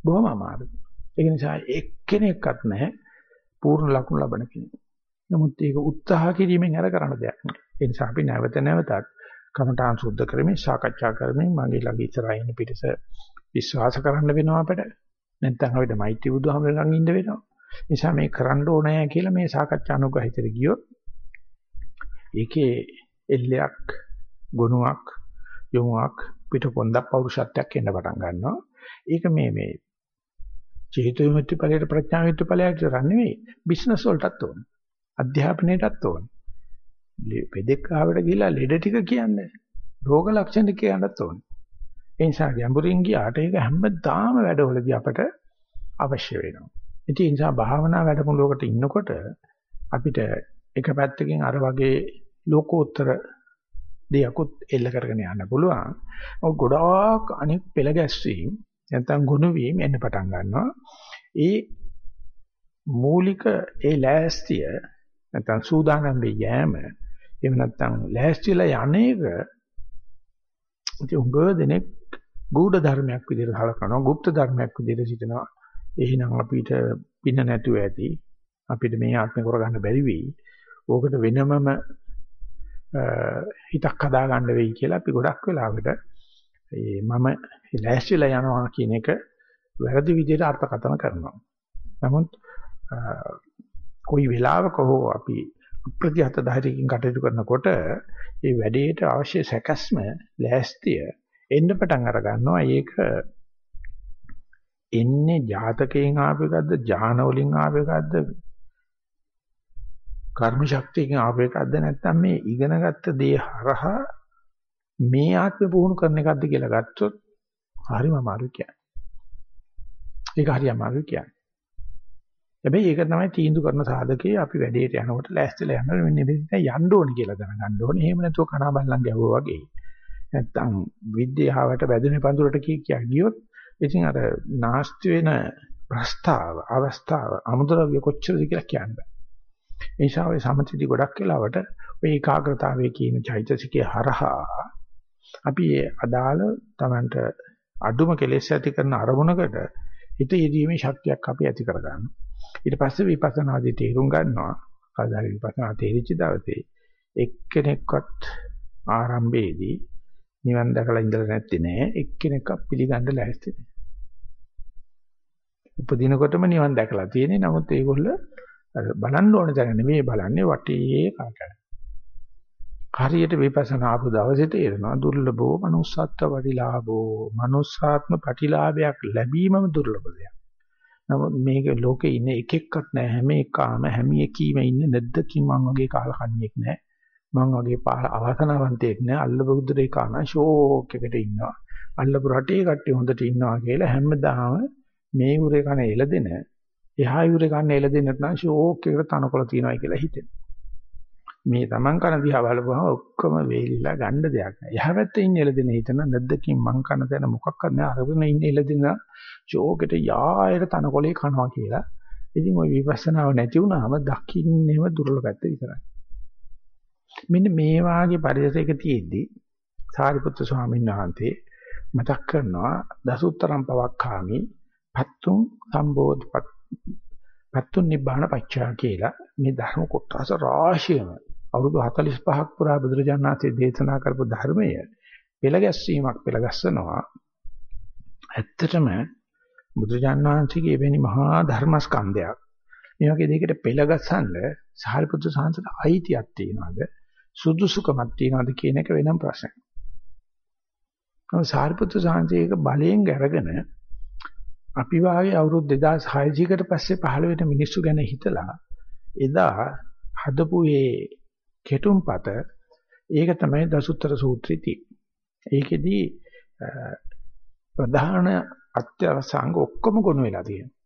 බොහොම අමාරුයි. ඒ නිසා එක්කෙනෙක්වත් නැහැ පූර්ණ ලකුණු ලබන කෙනෙක්. නමුත් ඒක උත්සාහ කිරීමෙන් අර කරන්න දෙයක් නෑ. ඒ නිසා අපි නැවත නැවතත් කමඨාන් සුද්ධ කරමින් සාකච්ඡා කරමින් මගේ ළඟ ඉස්සරහින් ඉන්න පිටස විශ්වාස කරන්න වෙනවා අපිට. නැත්නම් අපිට මෛත්‍රී බුදුහාමරගෙන් ඉන්න වෙනවා. නිසා මේ කරන්න ඕනෑ කියලා මේ සාකච්ඡා අනුගහිතට ගියොත් ඒකේ එල්ලයක් ගුණයක් යොමුක් පිටපොන්දක් පෞරුෂත්වයක් එන්න පටන් ගන්නවා. ඒක මේ මේ චේතු විමුක්ති ඵලයට ප්‍රඥා විමුක්ති ඵලයට විතර නෙවෙයි බිස්නස් වලටත් ඕන. අධ්‍යාපනයටත් ඕන. පෙදෙක් ආවට ගිහිලා ලෙඩ ටික කියන්නේ. රෝග ලක්ෂණ කියන්නත් ඕන. ඒ නිසා ගැඹුරින් ගියාට ඒක හැමදාම වැඩවලදී අපට අවශ්‍ය වෙනවා. ඉතින් ඒ නිසා භාවනා වැඩමුළුවකට ඉන්නකොට අපිට එක පැත්තකින් අර වගේ ලෝකෝත්තර දෙයක්ත් එල්ල කරගෙන යන්න පුළුවන්. ඔය ගොඩාක් අනෙක් පෙළ ගැස්වීම නැත්නම් ගුණ වීම එන්න පටන් ගන්නවා. ඒ මූලික ඒ ලෑස්තිය නැත්නම් සූදානම් වෙ යෑම එහෙම නැත්නම් ලෑස්තිලා යන්නේක ඉතින් උඟ දෙනෙක් ගුඪ ධර්මයක් විදිහට හලකනවා, গুপ্ত ධර්මයක් විදිහට සිතනවා. එහෙනම් අපිට පින්න නැතුව ඇති. අපිට මේ ආත්මේ කරගන්න බැරි වෙයි. ඕකට වෙනමම හිතක් හදා ගන්න වෙයි කියලා අපි ගොඩක් වෙලාවට ඒ මම ලෑස්තිලා යනවා කියන එක වැරදි විදිහට අර්ථකථන කරනවා. නමුත් කොයි වෙලාවක හෝ අපි ප්‍රතිහත ධෛර්යකින් කටයුතු කරනකොට මේ වැඩේට අවශ්‍ය සැකස්ම ලෑස්තිය එන්න පටන් අර ගන්නවා ඒක එන්නේ ජාතකයෙන් ආපු එකක්ද ඥාන වලින් ආපු එකක්ද කර්ම ශක්තියකින් ආපු එකක්ද නැත්නම් මේ ඉගෙනගත්ත දේ හරහා මේ ආත්මය පුහුණු කරන එකක්ද කියලා ගත්තොත් හරිම අමාරුයි කියන්නේ. ඒක හරි අමාරුයි කියන්නේ. හැබැයි ඒක තමයි තීන්දුව කරන සාධකයේ අපි වැඩේට යනකොට ලෑස්තිලා යනකොට මෙන්න මෙතන යන්න ඕනේ කියලා දැනගන්න ඕනේ. එහෙම නැතුව කනා බල්ලන් ගැහුවා වගේ. නැත්තම් විද්‍යාවට වැදුනේ පඳුරට කිය කියා ගියොත් ඉතින් අර නාස්ති වෙන ප්‍රස්තාව අවස්ථාව අමුද්‍රව්‍ය කොච්චරද කියලා කියන්න බෑ. ඒ නිසා ඔය සමථිදි ගොඩක් වෙලාවට ඔය ඒකාග්‍රතාවයේ කියන චෛතසිකයේ හරහා අපි අදාළ Tamanට අඩුම කෙලෙස් ඇති කරන අරමුණකට හිත යෙදීමේ ශක්තියක් අපි ඇති කරගන්නවා. ඊට පස්සේ විපස්සනාදී තේරුම් ගන්නවා. කවදාද විපස්සනා තේරිච්ච දවසේ එක්කෙනෙක්වත් ආරම්භයේදී නිවන් දැකලා ඉඳලා නැත්තේ නෑ. එක්කෙනෙක්ව පිළිගන්න ලෑස්ති නෑ. උපදිනකොටම නිවන් දැකලා තියෙන්නේ. නමුත් ඒගොල්ල බලන්න ඕන තැන නෙමෙයි බලන්නේ වටේ කාටද. හරියට විපස්සනා ආපු දවසේ තේරෙනවා දුර්ලභෝ manussත්ව පටිලාභෝ manussාත්ම පටිලාභයක් ලැබීමම දුර්ලභ දෙයක්. නමුත් මේක ලෝකේ ඉන්න එක එක්කත් නැහැ හැම එකාම හැම එකීම ඉන්න නැද්දකින් මං වගේ කාලකන්ණියෙක් නැහැ. මං වගේ අවාසනාවන්තයෙක් නැහැ. අල්ලබුද්දේ කාන ෂෝක් එකට ඉන්නවා. අල්ලපු රටේ කට්ටිය හොඳට ඉන්නවා කියලා හැමදාම මේ උරේ කන එළදෙන එහා උරේ කන එළදෙන්න නැත්නම් ෂෝක් එකට තනකොළ තියනවා කියලා හිතෙනවා. මේ Taman කන දිහා බලපුවම ඔක්කොම වේලිලා ගන්න දෙයක් නෑ. එහා පැත්තේ ඉන්න එළදෙන හිතන නැද්දකින් මං කන තැන මොකක්වත් නෑ. අරගෙන ඉන්න එළදෙන ෂෝකට යායට තනකොලේ කනවා කියලා. ඉතින් ওই විපස්සනාව නැති වුණාම දකින්නේම දුර්ලභ පැත්ත විතරයි. මෙන්න මේ වාගේ පරිසරයක තියෙද්දි සාරිපුත්‍ර ස්වාමීන් වහන්සේ මතක් කරනවා දසුත්තරම් පවක්ඛාමි පත්තුම් සම්බෝධි පත්තුන් නිබ්බාන පච්චා කියලා මේ ධර්ම කොටස රාශියම අවුරුදු 45ක් පුරා බුදුරජාණන් වහන්සේ දේශනා කරපු ධර්මය පෙළගැස්වීමක් පෙළගස්සනවා. ඇත්තටම බුදුරජාණන් වහන්සේගේ එවැනි මහා ධර්මස්කන්ධයක් මේ වගේ දෙයකට පෙළගස්සන්න සාරිපුත්‍ර සාංශට අයිතියක් තියනවාද සුදුසුකමක් තියනවාද කියන එක වෙනම ප්‍රශ්නයක්. නමුත් සාරිපුත්‍ර සාංශයක බලයෙන් අරගෙන අපි වාගේ අවුරුදු 2600කට පස්සේ පහළ වෙන මිනිස්සු ගැන හිතලා එදා හදපු ඒ කෙටුම්පත ඒක තමයි දසුත්තර සූත්‍රය ඒකෙදී ප්‍රධාන අත්‍යවසංග ඔක්කොම ගොනු වෙලා තියෙනවා.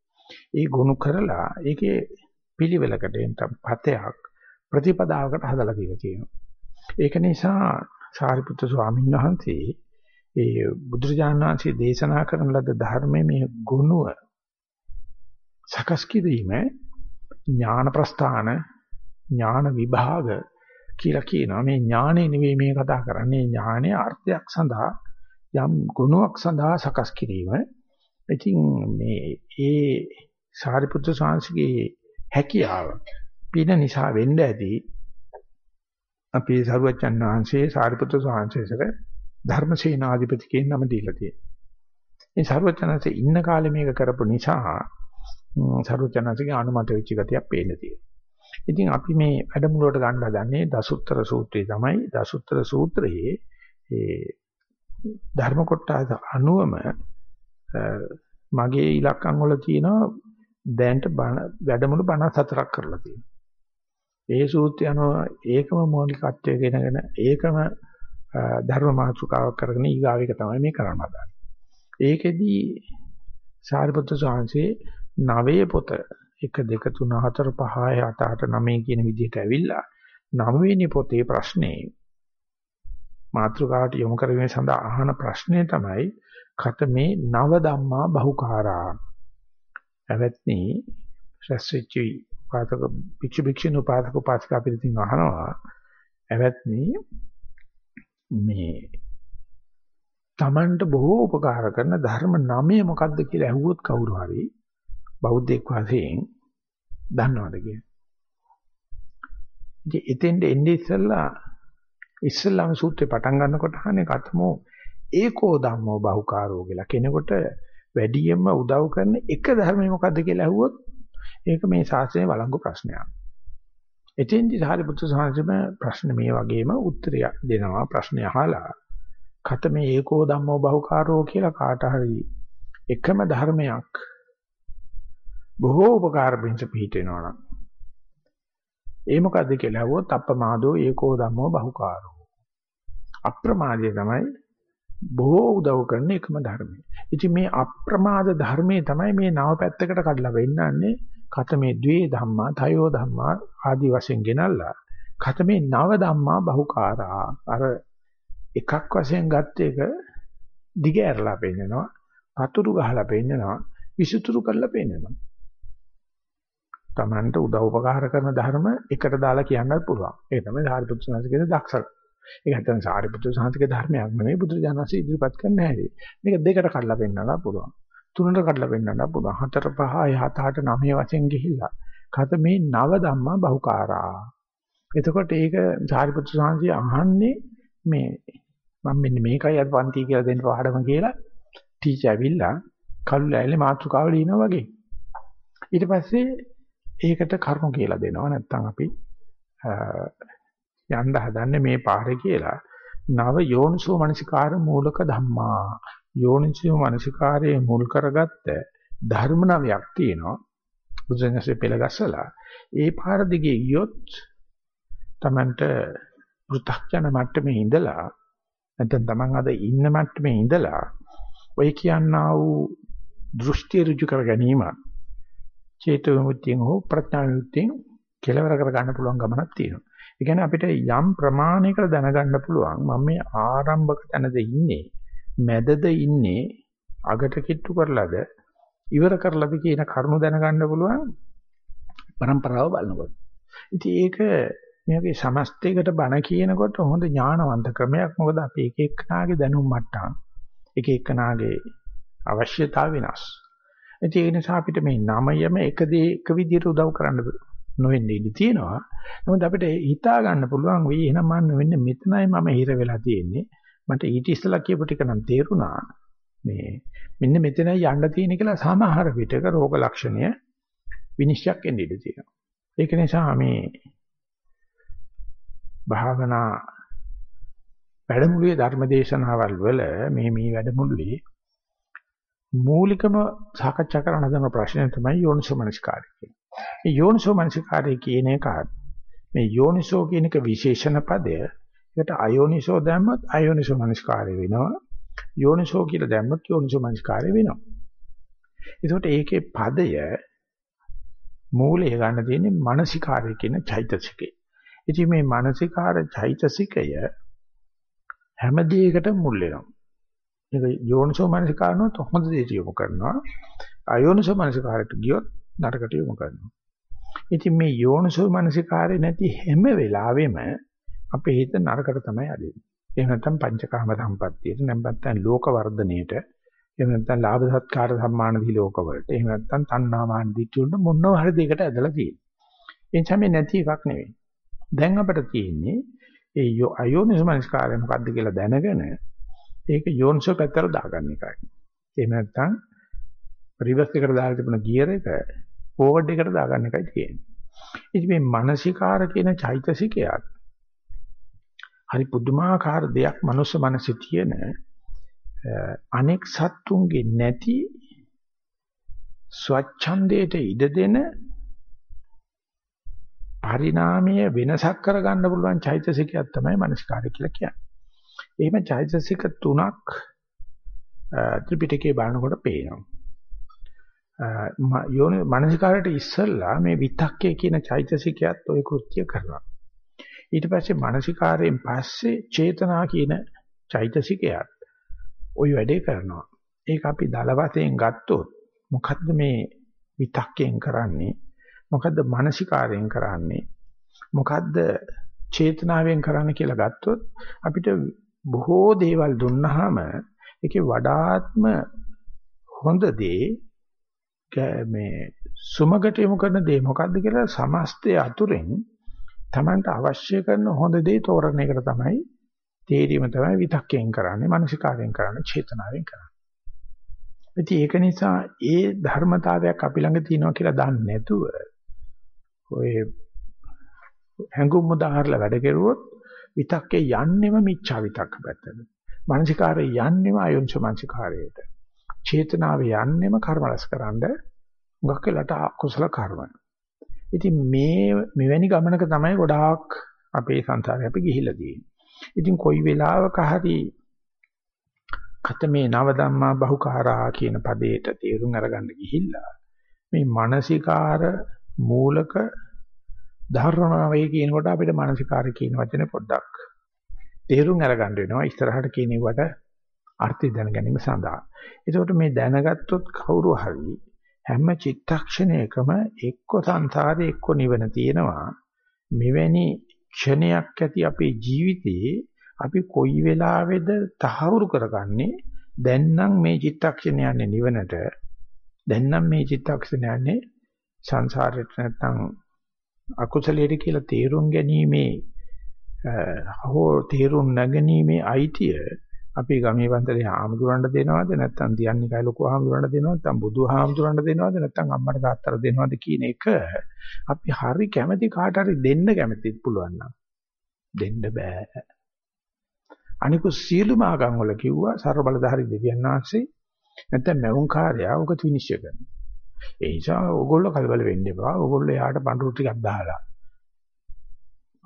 ඒ ගොනු කරලා ඒකේ පිළිවෙලකට එන්නම් පතයක් ප්‍රතිපදාවකට හදලා දීලා තියෙනවා. ඒක නිසා සාරිපුත්‍ර ස්වාමීන් වහන්සේ ඒ බුදුරජාණන් වහන්සේ දේශනා කරන ලද ධර්මයේ මේ ගුණය සකස් කිරීම ඥාන ප්‍රස්ථාන ඥාන විභාග කියලා කියනවා. මේ ඥානෙ නෙවෙයි මේ කතා කරන්නේ ඥානයේ අර්ථයක් සඳහා යම් ගුණයක් සඳහා සකස් කිරීම. ඉතින් මේ ඒ සාරිපුත්‍ර සාංශිකේ හැකියාව පින නිසා වෙන්න ඇති අපේ සරුවච්චන් වහන්සේ සාරිපුත්‍ර සාංශේසක ධර්මසේනාධිපති කියන නම දීලා තියෙනවා. මේ සරුවච්චන්සේ ඉන්න කාලේ මේක කරපු නිසා සරුවච්චන්සේගේ අනුමත වෙච්ච ගතියක් පේන්න තියෙනවා. ඉතින් අපි මේ වැඩමුළුවට ගන්න හදන්නේ දසුත්තර සූත්‍රය තමයි. දසුත්තර සූත්‍රයේ ඒ ධර්ම කොටස අනුවම මගේ ඉලක්කම් වල තියෙනවා දැනට වැඩමුළු 54ක් කරලා තියෙනවා. ඒ සූත්‍රය අනුව ඒකම මৌলিකත්වයේ ගෙනගෙන ඒකම ධර්ම මාතෘකාවක් කරගෙන ඊගාව එක තමයි මේ කරන්න හදන්නේ. ඒකෙදී සාරිපුත්‍ර සාංශේ නවයේ පොත 1 2 3 4 5 6 7 8 9 කියන විදිහට ඇවිල්ලා නවවෙනි පොතේ ප්‍රශ්නේ. මාතෘකාවට යොමු කරගෙන සඳහා අහන ප්‍රශ්නේ තමයි ඛතමේ නව ධම්මා බහුකාරා. එවත්නි ශස්ත්‍රිචි පාතක පිච්ච බික්ෂිනු පාතක පාතක අපිට තින් අහනවා. එවත්නි මේ Tamanට බොහෝ උපකාර කරන ධර්ම නමය මොකක්ද කියලා ඇහුවොත් කවුරු හරි බෞද්ධෙක් වශයෙන් දන්නවද කියලා. ඉතින් එතෙන්ද එන්නේ ඉස්සෙල්ලා ඉස්සෙල්ලාම සූත්‍රේ පටන් ගන්නකොට අහන්නේ කතමෝ ඒකෝ ධම්මෝ බහුකාරෝ කියලා කෙනෙකුට වැඩියෙන්ම උදව් කරන එක ධර්මය මොකද්ද කියලා අහුවොත් ඒක මේ ශාස්ත්‍රයේ වළංගු ප්‍රශ්නයක්. එතෙන්දි සාරිපුත්‍ර සාංශම ප්‍රශ්න මේ වගේම උත්තරය දෙනවා ප්‍රශ්නය අහලා කතමේ ඒකෝ ධම්මෝ බහුකාරෝ කියලා කාට හරි එකම ධර්මයක් බොහෝ උපකාර පිංස පිහිටෙනවා නම්. ඒ මොකද්ද කියලා අහුවොත් අප්‍රමාදෝ ඒකෝ ධම්මෝ බහුකාරෝ. අප්‍රමාදය තමයි බොහෝ උදව් කරන එකම ධර්මය. ඉතින් මේ අප්‍රමාද ධර්මයේ තමයි මේ නව පැත්තකට කඩලා වෙන්නන්නේ. කතමේ ද්වේ ධම්මා තයෝ ධම්මා ආදි වශයෙන් ගෙනල්ලා කතමේ නව ධම්මා බහුකාරා. අර එකක් වශයෙන් ගත්ත එක දිග ඇරලා පෙන්නනවා පතුරු ගහලා පෙන්නනවා විසුතුරු කරලා පෙන්නනවා. Tamanට උදව් උපකාර කරන ධර්ම එකට දාලා කියන්නත් පුළුවන් ඒ තමයි සාරිපුත්‍ර සංස්කෘතියේ දක්ෂකම ඒක නැත්නම් සාරිපුත්‍ර සංස්කෘතික ධර්මයක් නෙමෙයි බුදුරජාණන්සේ ඉදිරිපත් කරන්න හැදී මේක දෙකට කඩලා පෙන්නලා පුළුවන් තුනට කඩලා පෙන්නන්න පුළුවන්. හතර පහ හත අට නවය වශයෙන් ගිහිල්ලා. කත මේ නව ධම්මා බහුකාරා. එතකොට ඒක සාරිපුත්‍ර සාංශي අහන්නේ මේ මම මෙන්න මේකයි අද පන්ති කියලා දෙන්න පාඩම කියලා ටීචර් ඇවිල්ලා කළු ලෑල්ලේ මාතෘකාව ලියනවා වගේ. ඊට පස්සේ ඒකට කරුණු කියලා දෙනවා. නැත්තම් අපි යන්න හදන්නේ මේ පාරේ කියලා. නව යෝනිසෝ මනසිකාර මූලක ධම්මා යෝනිසෝ මනසිකාරයේ මුල් කරගත්ත ධර්ම නවයක් තියෙනවා බුදුසෙන්සේ පෙළගස්සලා ඒ පාර දිගේ ගියොත් Tamanට පෘථග්ජන මට්ටමේ ඉඳලා නැත්නම් Taman අද ඉන්න මට්ටමේ ඉඳලා ඔය කියනා වූ දෘෂ්ටි ඍජු කර ගැනීම චේතෝ විමුක්තියෙන් හෝ ප්‍රඥා විමුක්තියෙන් කෙලවර කර ගන්න පුළුවන් ගමනක් තියෙනවා. ඒ කියන්නේ අපිට යම් ප්‍රමාණයකට දැනගන්න පුළුවන් මම මේ ආරම්භක තැනද ඉන්නේ මැදද ඉන්නේ අගට කිට්ටු කරලාද ඉවර කරලාද කියන කරුණු දැනගන්න පුළුවන් પરම්පරාව බලනකොට. ඉතින් ඒක මේ වගේ සමස්තයකට බණ කියනකොට හොඳ ඥානවන්ත ක්‍රමයක් මොකද අපි එක එක්කනාගේ දැනුම් මට්ටම් එක එක්කනාගේ අවශ්‍යතාව වෙනස්. ඉතින් ඒ නිසා අපිට මේ නමයම එක දේ එක විදිහට උදව් කරන්න නොවෙන්න ඉඩ තියෙනවා. නමුත් අපිට හිතා ගන්න පුළුවන් වෙයි එහෙනම් මම වෙන්නේ මෙතනයි මම හිර වෙලා තියෙන්නේ. මට ඊට ඉස්සලා කියපු ටික නම් තේරුණා මේ මෙන්න මෙතනයි යන්න තියෙන කියලා සමහර විටක රෝග ලක්ෂණය විනිශ්චයක් එන්න ඉඩ තියෙනවා. ඒක නිසා මේ භාවනා වැඩමුළුවේ ධර්මදේශනාවල් වල මේ මේ වැඩමුළුවේ මූලිකම සාකච්ඡා කරන හදන ප්‍රශ්නය තමයි යෝනිසෝ මනසිකාරය කියන්නේ. මේ යෝනිසෝ මනසිකාරය කියන එක මේ යෝනිසෝ කියන එක විශේෂණ පදය ඒකට අයෝනිසෝ දැම්මත් අයෝනිසෝ මනස්කාරය වෙනවා. යෝනිසෝ කියලා දැම්මත් යෝනිසෝ මනස්කාරය වෙනවා. ඒකට ඒකේ පදය මූලය ගන්න තියෙන්නේ මානසිකාරය කියන චෛතසිකේ. ඉතින් මේ මානසිකාර චෛතසිකය හැම දෙයකටම මුල් වෙනවා. ඒක යෝනිසෝ මනසිකාරනොත් හොඳ දෙයට යොමු කරනවා. අයෝනිසෝ මනසිකාරයට ගියොත් නරකට යොමු කරනවා. ඉතින් මේ යෝනිසෝ මනසිකාරය නැති හැම වෙලාවෙම අපේ හිත නරකට තමයි අදින්නේ. එහෙම නැත්නම් පංචකාම සම්පත්තියට නැත්නම් ලෝක වර්ධනයට එහෙම නැත්නම් ලාභ සත්කාර සම්මාන දී ලෝකවලට එහෙම නැත්නම් තණ්හාමාන දිට්ඨියට මොනවා හරි දෙයකට ඇදලා තියෙනවා. ඒ නිසා මේ නැති එකක් නෙවෙයි. දැන් අපිට තියෙන්නේ ඒ අයෝනිසමනස්කාරය මොකද්ද කියලා දැනගෙන ඒක යෝනිසෝ පැත්තට දාගන්න එකයි. එහෙම නැත්නම් රිවර්ස් එකට දාලා තිබුණ ගියර් එක ෆෝවර්ඩ් එකට දාගන්න එකයි තියෙන්නේ. ඉතින් මේ මානසිකාර කියන චෛතසිකයත් හරි පුදුමාකාර දෙයක් මනුස්ස මනසේ තියෙන අනෙක් සත්තුන්ගේ නැති ස්වච්ඡන්දයට ඉඩ දෙන පරිණාමයේ වෙනසක් කරගන්න පුළුවන් චෛතසිකයක් තමයි මනස්කාරය කියලා කියන්නේ. එහෙම චෛතසික තුනක් ත්‍රිපිටකේ බලනකොට පේනවා. යෝනි මනසිකාරයට ඉස්සෙල්ලා මේ විතක්කේ කියන චෛතසිකයත් ওই කෘත්‍ය කරනවා. ඊට පස්සේ මානසිකාරයෙන් පස්සේ චේතනා කියන චෛතසිකයත් ওই වැඩේ කරනවා. ඒක අපි දල වශයෙන් ගත්තොත් මොකද්ද මේ විතක්කයෙන් කරන්නේ? මොකද්ද මානසිකාරයෙන් කරන්නේ? මොකද්ද චේතනාවෙන් කරන්න කියලා ගත්තොත් අපිට බොහෝ දේවල් දුන්නාම ඒකේ වඩාත්ම හොඳ දේ මේ සුමගට යොමු කරන දේ මොකද්ද කියලා සමස්තය අතුරෙන් Tamanට අවශ්‍ය කරන හොඳ දේ තෝරන එකට තමයි තේරීම තමයි විතක්කයෙන් කරන්නේ, මානසිකාවෙන් කරන්නේ, චේතනාවෙන් කරන්නේ. ඉතින් ඒක නිසා ඒ ධර්මතාවයක් අපි ළඟ තියෙනවා කියලා දන්නේ නැතුව ඔය හැඟුම් උදාහරලා වැඩ කෙරුවොත් විතක්කේ යන්නෙම මිච්ඡා විතක්ක පැත්තට. මානසිකාරේ යන්නෙම අයොන්ස මානසිකාරයට. චේතනාවේ යන්නෙම කර්ම රැස්කරනද උගක් වෙලට අකුසල කර්ම. ඉතින් මේ මෙවැනි ගමනක තමයි ගොඩාක් අපේ සංසාරේ අපි ගිහිල්ලා තියෙන්නේ. ඉතින් කොයි වෙලාවක හරි කතමේ නව ධම්මා බහුකාරා කියන පදේට තේරුම් අරගන්න ගිහිල්ලා මේ මානසිකාර මූලක ධර්මනාවේ කියනකොට අපිට මානසිකාරය කියන වචනේ පොඩ්ඩක් තේරුම් අරගන්න වෙනවා ඉස්සරහට කියනෙවට අර්ථය දැන ගැනීම සඳහා. ඒකට මේ දැනගත්තොත් කවුරු හරි හැම චිත්තක්ෂණයකම එක්ක සංසාරේ එක්ක නිවන තියෙනවා. මෙවැනි ක්ෂණයක් ඇති අපේ ජීවිතයේ අපි කොයි වෙලාවේද තහවුරු කරගන්නේ දැන් නම් මේ චිත්තක්ෂණ යන්නේ නිවනට දැන් නම් මේ චිත්තක්ෂණ යන්නේ සංසාරයට නැත්තම් අකුසලයට කියලා තේරුම් ගැනීමේ හෝ තේරුම් නැගීමේ අයිතිය අපි ගමේ පන්සලේ හාමුදුරන්ට දෙනවද? නැත්නම් දියන්නිකයි ලොකු හාමුදුරන්ට දෙනවද? නැත්නම් බුදු හාමුදුරන්ට දෙනවද? නැත්නම් අම්මට තාත්තට දෙනවද කියන එක අපි හරි කැමැති කාට හරි දෙන්න කැමැතිත් පුළුවන් නම් දෙන්න බෑ. අනිකුත් සියලුම ආගම් වල කිව්වා ਸਰබ බලධාරී දෙවියන් වහන්සේ නැත්නම් මෞං කාර්යය උක විනිශ්චය කරනවා. ඒ නිසා ඕගොල්ලෝ කලබල වෙන්න එපා. ඕගොල්ලෝ එයාට පඳුරු ටිකක් දාලා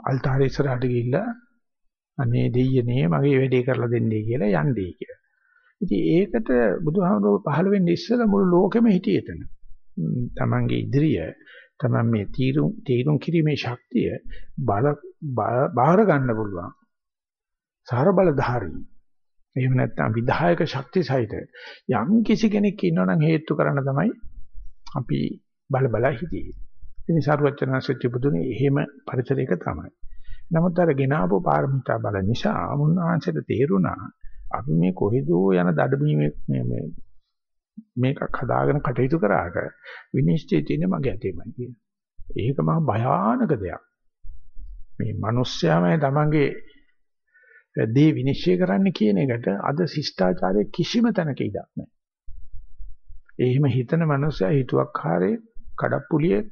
අල්තාරේ ඉස්සරහට ගිහිල්ලා අනේ දෙයියනේ මගේ වැඩේ කරලා දෙන්නේ කියලා යන්නේ කියලා. ඉතින් ඒකට බුදුහාමුදුරුවෝ පහළ වෙන්නේ ඉස්සෙල්ලා මුළු ලෝකෙම හිටියේ එතන. තමන්ගේ ඉදිරිය තමන් මේ තීරුම් තීරුම් කිරීමේ ශක්තිය බල බාහිර ගන්න පුළුවන්. සාර බලධාරී. එහෙම නැත්නම් විධායක ශක්තිය සහිත යම් කිසි කෙනෙක් ඉන්නවනම් හේතු කරන්න තමයි අපි බල බල හිටියේ. ඉතින් සරුවචනාංශ තිබුණේ එහෙම පරිසරයක තමයි. නමුත් අර ගෙනාවු පාරමිතා බල නිසා මුන්වහන්සේට තේරුණා අපි මේ කොහෙදෝ යන දඩමීමේ මේ මේ මේකක් හදාගෙන කටයුතු කරාට විනිශ්චය තියෙන්නේ මගේ අතේමයි කියන. ඒක මහා භයානක දෙයක්. මේ මිනිස්යාමයි තමන්ගේ දේ විනිශ්චය කරන්න කියන එකට අද ශිෂ්ටාචාරයේ කිසිම තැනක ඉඩක් නැහැ. එහෙම හිතන මනුස්සයා හිතුවක්කාරයේ කඩප්පුලියේ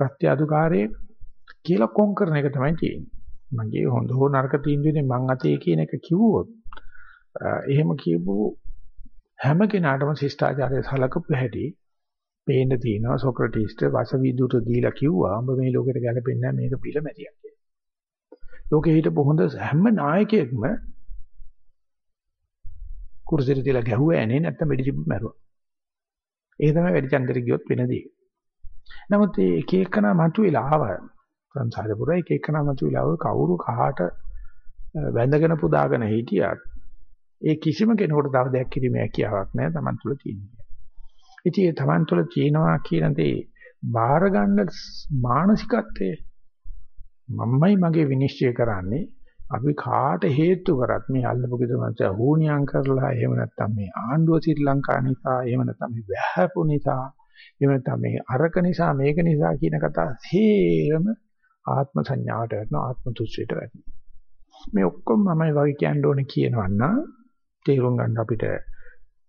ප්‍රත්‍යාදුකාරයේ කියලා කොන් කරන එක තමයි තියෙන්නේ. මගේ හොඳ හෝ නරක තීන්දුවනේ මං අතේ කියන එක කිව්වොත් එහෙම කියපු හැම කෙනාටම ශිෂ්ටාචාරය සලකපු හැටි පේන්න තියෙනවා සොක්‍රටිස්ට වසවිදුට දීලා කිව්වා උඹ මේ ලෝකෙට ගැලපෙන්නේ නැහැ මේක පිළමැදියක් කියලා. ලෝකෙ හිටපු හොඳ හැම නායකයෙක්ම කුරුසෙට තියලා ගැහුවා ඇනේ නැත්තම් වෙඩි තිබ්බ මැරුවා. ඒක තමයි වැඩි චන්දරේ ගියොත් වෙන දේ. නමුත් මේ එක එකනා මතුවලා ආවා. සංසාරේ පුරා එක එකනා මතුවලා ආව කවුරු කහාට වැඳගෙන පුදාගෙන හිටියත් ඒ කිසිම කෙනෙකුට තව දෙයක් කිරීමේ හැකියාවක් නැහැ Taman තුල තියෙනවා. ඉතින් ඒ Taman තුල තියෙනවා කියන දේ බාර ගන්න මානසිකත්වයේ මමයි මගේ විනිශ්චය කරන්නේ අපි කාට හේතු කරත් මේ අල්ලපු ගෙදරට හුණියම් කරලා එහෙම නැත්නම් මේ ආණ්ඩුව ශ්‍රී ලංකා නිසා එහෙම නැත්නම් මේ වැහපු නිසා එහෙම නැත්නම් මේ අරක නිසා මේක නිසා කියන කතා හේරම ආත්ම සංඥාවට වැටෙනවා ආත්ම තුච්චයට වැටෙනවා මේ ඔක්කොම මමයි වගේ කියන්න ඕනේ කියනවන්න තේරුම් ගන්න අපිට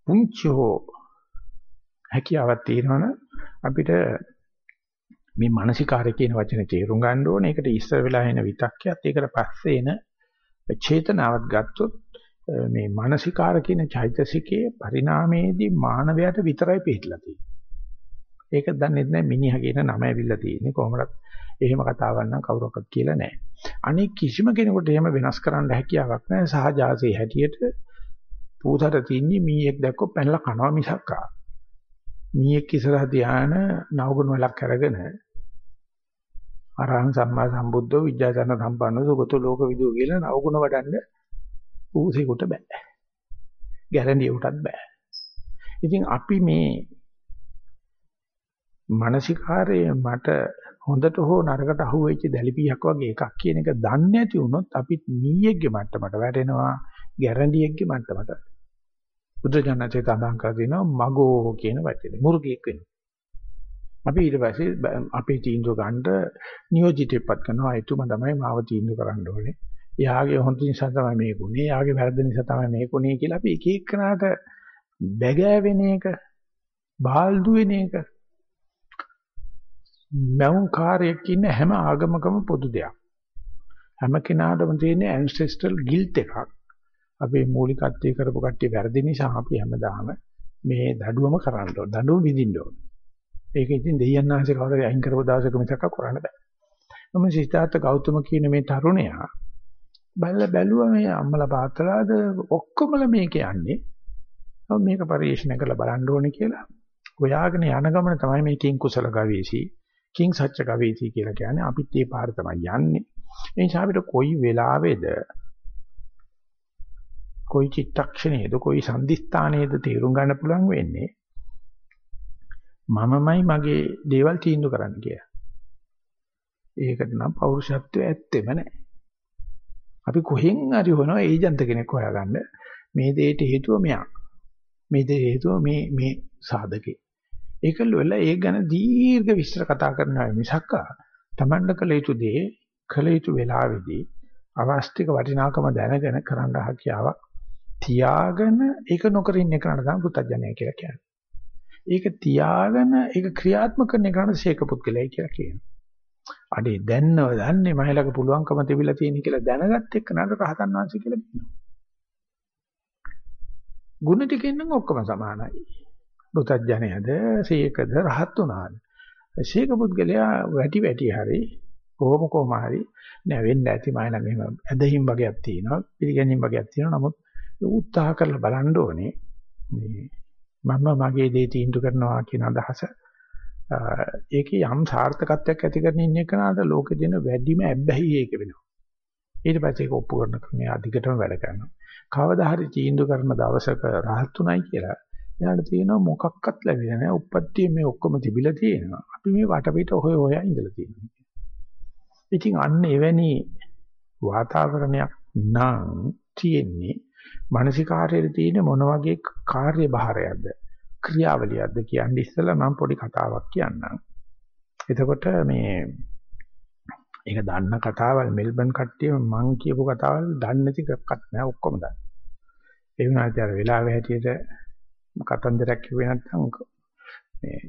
පුංචි හෝ හැකියාවක් තියෙනවනම් අපිට මේ මානසිකාරය කියන වචනේ තේරුම් ගන්න ඕනේ. ඒකට ඉස්සර වෙලා එන විතක්කයත් ඒකට පස්සේ එන චේතනාවත් ගත්තොත් මේ මානසිකාර කියන චෛතසිකයේ පරිණාමයේදී මානවයාට විතරයි පිටලා තියෙන්නේ. ඒක දන්නේ නැහැ මිනිහා කියන නම ඇවිල්ලා තියෙන්නේ කොහොමවත් එහෙම කතාවක් නම් කවුරක්වත් කියලා නැහැ. අනික කිසිම කෙනෙකුට එහෙම වෙනස් කරන්න හැකියාවක් නැහැ. සහජාසී හැටියට පූතට තින්නේ මීයක් දැක්කොත් පැනලා කනවා මිසක්කා. මීයක් ඉස්සරහ ධාන නවගුණ වලක් අරගෙන අරහං සම්මා සම්බුද්ධෝ විද්‍යාචරණ සම්පන්නෝ සුගත ලෝක විදූ කියලා නවගුණ වඩන්න ඌසෙකුට බෑ. ගැරන්ටි උටත් බෑ. ඉතින් අපි මේ මානසිකාරයේ මට හොඳට හෝ නරකට අහුවෙච්ච දැලිපියක් වගේ එකක් කියන එක දන්නේ නැති වුණොත් අපි මීයේගේ මට්ටමට වැටෙනවා ගැරන්ටියෙක්ගේ මට්ටමට. බුදුජානකේ තඳාන් කර දිනවා මගෝ කියන වචනේ මුර්ගියෙක් වෙනවා. අපි ඊට පස්සේ අපේ තීන්දුව ගන්න නියෝජිතෙප්පත් කරනවා එතුමා තමයි මාව තීන්දුව කරන්න ඕනේ. එයාගේ හොඳ නිසා තමයි මේ ගුණේ, එයාගේ වැරද්ද නිසා තමයි මේ ගුණේ කියලා අපි එක එකනට බැගෑ වෙන එක, බාල්දු වෙන එක මවුන් කාර්යයක් ඉන්න හැම ආගමකම පොදු දෙයක්. හැම කෙනාටම තියෙන ancestral guilt එකක්. අපේ මූලිකත්වයේ කරපු කට්ටිය වැරදි නිසා අපි හැමදාම මේ දඩුවම කරන්න ඕන. දඬුවම විඳින්න ඕන. ඒක ඉතින් දෙයයන් ආංශේ කවදාද අයින් කරපු දවසක මිසක් කරන්න බෑ. මම සිතාර්ථ ගෞතම කියන මේ තරුණයා බැලලා බැලුවා මේ අම්මලා පාත්තලාද ඔක්කොමල මේක යන්නේ. මේක පරිශීලනය කරලා බලන්න ඕනේ කියලා. හොයාගෙන යන ගමන තමයි මේ කිං කුසල ගවේෂී කිං සත්‍ය ගවේෂී කියලා කියන්නේ අපිත් මේ පාර තමයි යන්නේ. ඒ නිසා අපිට කොයි වෙලාවේද කොයි චිත්තක්ෂණයේද කොයි සම්දිස්ථානයේද තේරුම් ගන්න පුළුවන් වෙන්නේ මමමයි මගේ දේවල් තීන්දුව කරන්න කියලා. ඒකට නම් පෞරුෂත්වය ඇත්තෙම නැහැ. අපි කොහෙන් හරි හොනවා ඒජන්ත කෙනෙක් හොයාගන්න මේ දෙයට හේතුව මෙයා. මේ දෙයට හේතුව මේ මේ සාධකේ. ඒකල වෙලා ඒක ගැන දීර්ඝ විස්තර කතා කරනවා මිසක් තමන්ට කළ යුතු දේ කළ යුතු වෙලාවේදී අවස්තික වටිනාකම දැනගෙන කරන්න හැකියාවක් තියාගෙන ඒක නොකර ඉන්න එකට තමයි පුතඥය කියලා කියන්නේ. ඒක තියාගෙන ඒක ක්‍රියාත්මක කරන එකට ශේක පුද්ගලයි කියලා කියනවා. අඩේ දැන්නව දන්නේ මහලක පුළුවන්කම තිබිලා තියෙන කියලා දැනගත් එක්ක නඩ රහතන් වහන්සේ කියලා කියනවා. ගුණ ටිකෙන් නම් ඔක්කොම සමානයි. පුතඥයද ශේකද රහත් උනාද. ශේක පුද්ගලයා වැටි වැටි හරි කොහොම කොහම හරි නෑ වෙන්න ඇති මම නම් එහෙම ඇදහිම් වගේක් තියෙනවා පිළිගැනීම් වගේක් තියෙනවා නමුත් උත්සාහ කරලා බලන්න ඕනේ මේ මම මගේ දේ තීන්දුව කරනවා කියන අදහස. ඒකේ යම් සාර්ථකත්වයක් ඇති කරගෙන ඉන්න එකනට ලෝකේ දෙන වැඩිම ඇබ්බැහි ඒක වෙනවා. ඊට පස්සේ ඒක ඔප්පු කරන ක්‍රමය අධිකටම වැඩ කරනවා. කවදා හරි තීන්දුව කරන දවසක රහත්ුණයි කියලා එයාට තියෙනවා මොකක්වත් ලැබෙන්නේ නැහැ. උප්පත්තිය මේ ඔක්කොම තිබිලා තියෙනවා. අපි මේ වටපිට හොය හොයා ඉඳලා තියෙනවා. ඉතින් අන්න එවැනි වාතාවරණයක් නම් තියෙන්නේ මානසිකාර්යයේ තියෙන මොන වගේ කාර්යභාරයක්ද ක්‍රියාවලියක්ද කියන්නේ? ඉස්සෙල්ලා මම පොඩි කතාවක් කියන්නම්. එතකොට මේ ඒක දන්න කතාවල් මෙල්බන් කට්ටිය මං කියපු කතාවල් දන්නේ නැති එකක්වත් නෑ ඔක්කොම දන්න. ඒ වුණාට අර වෙලාවෙ හැටියට කතන්දරයක් කිව්වේ නැත්නම් මේ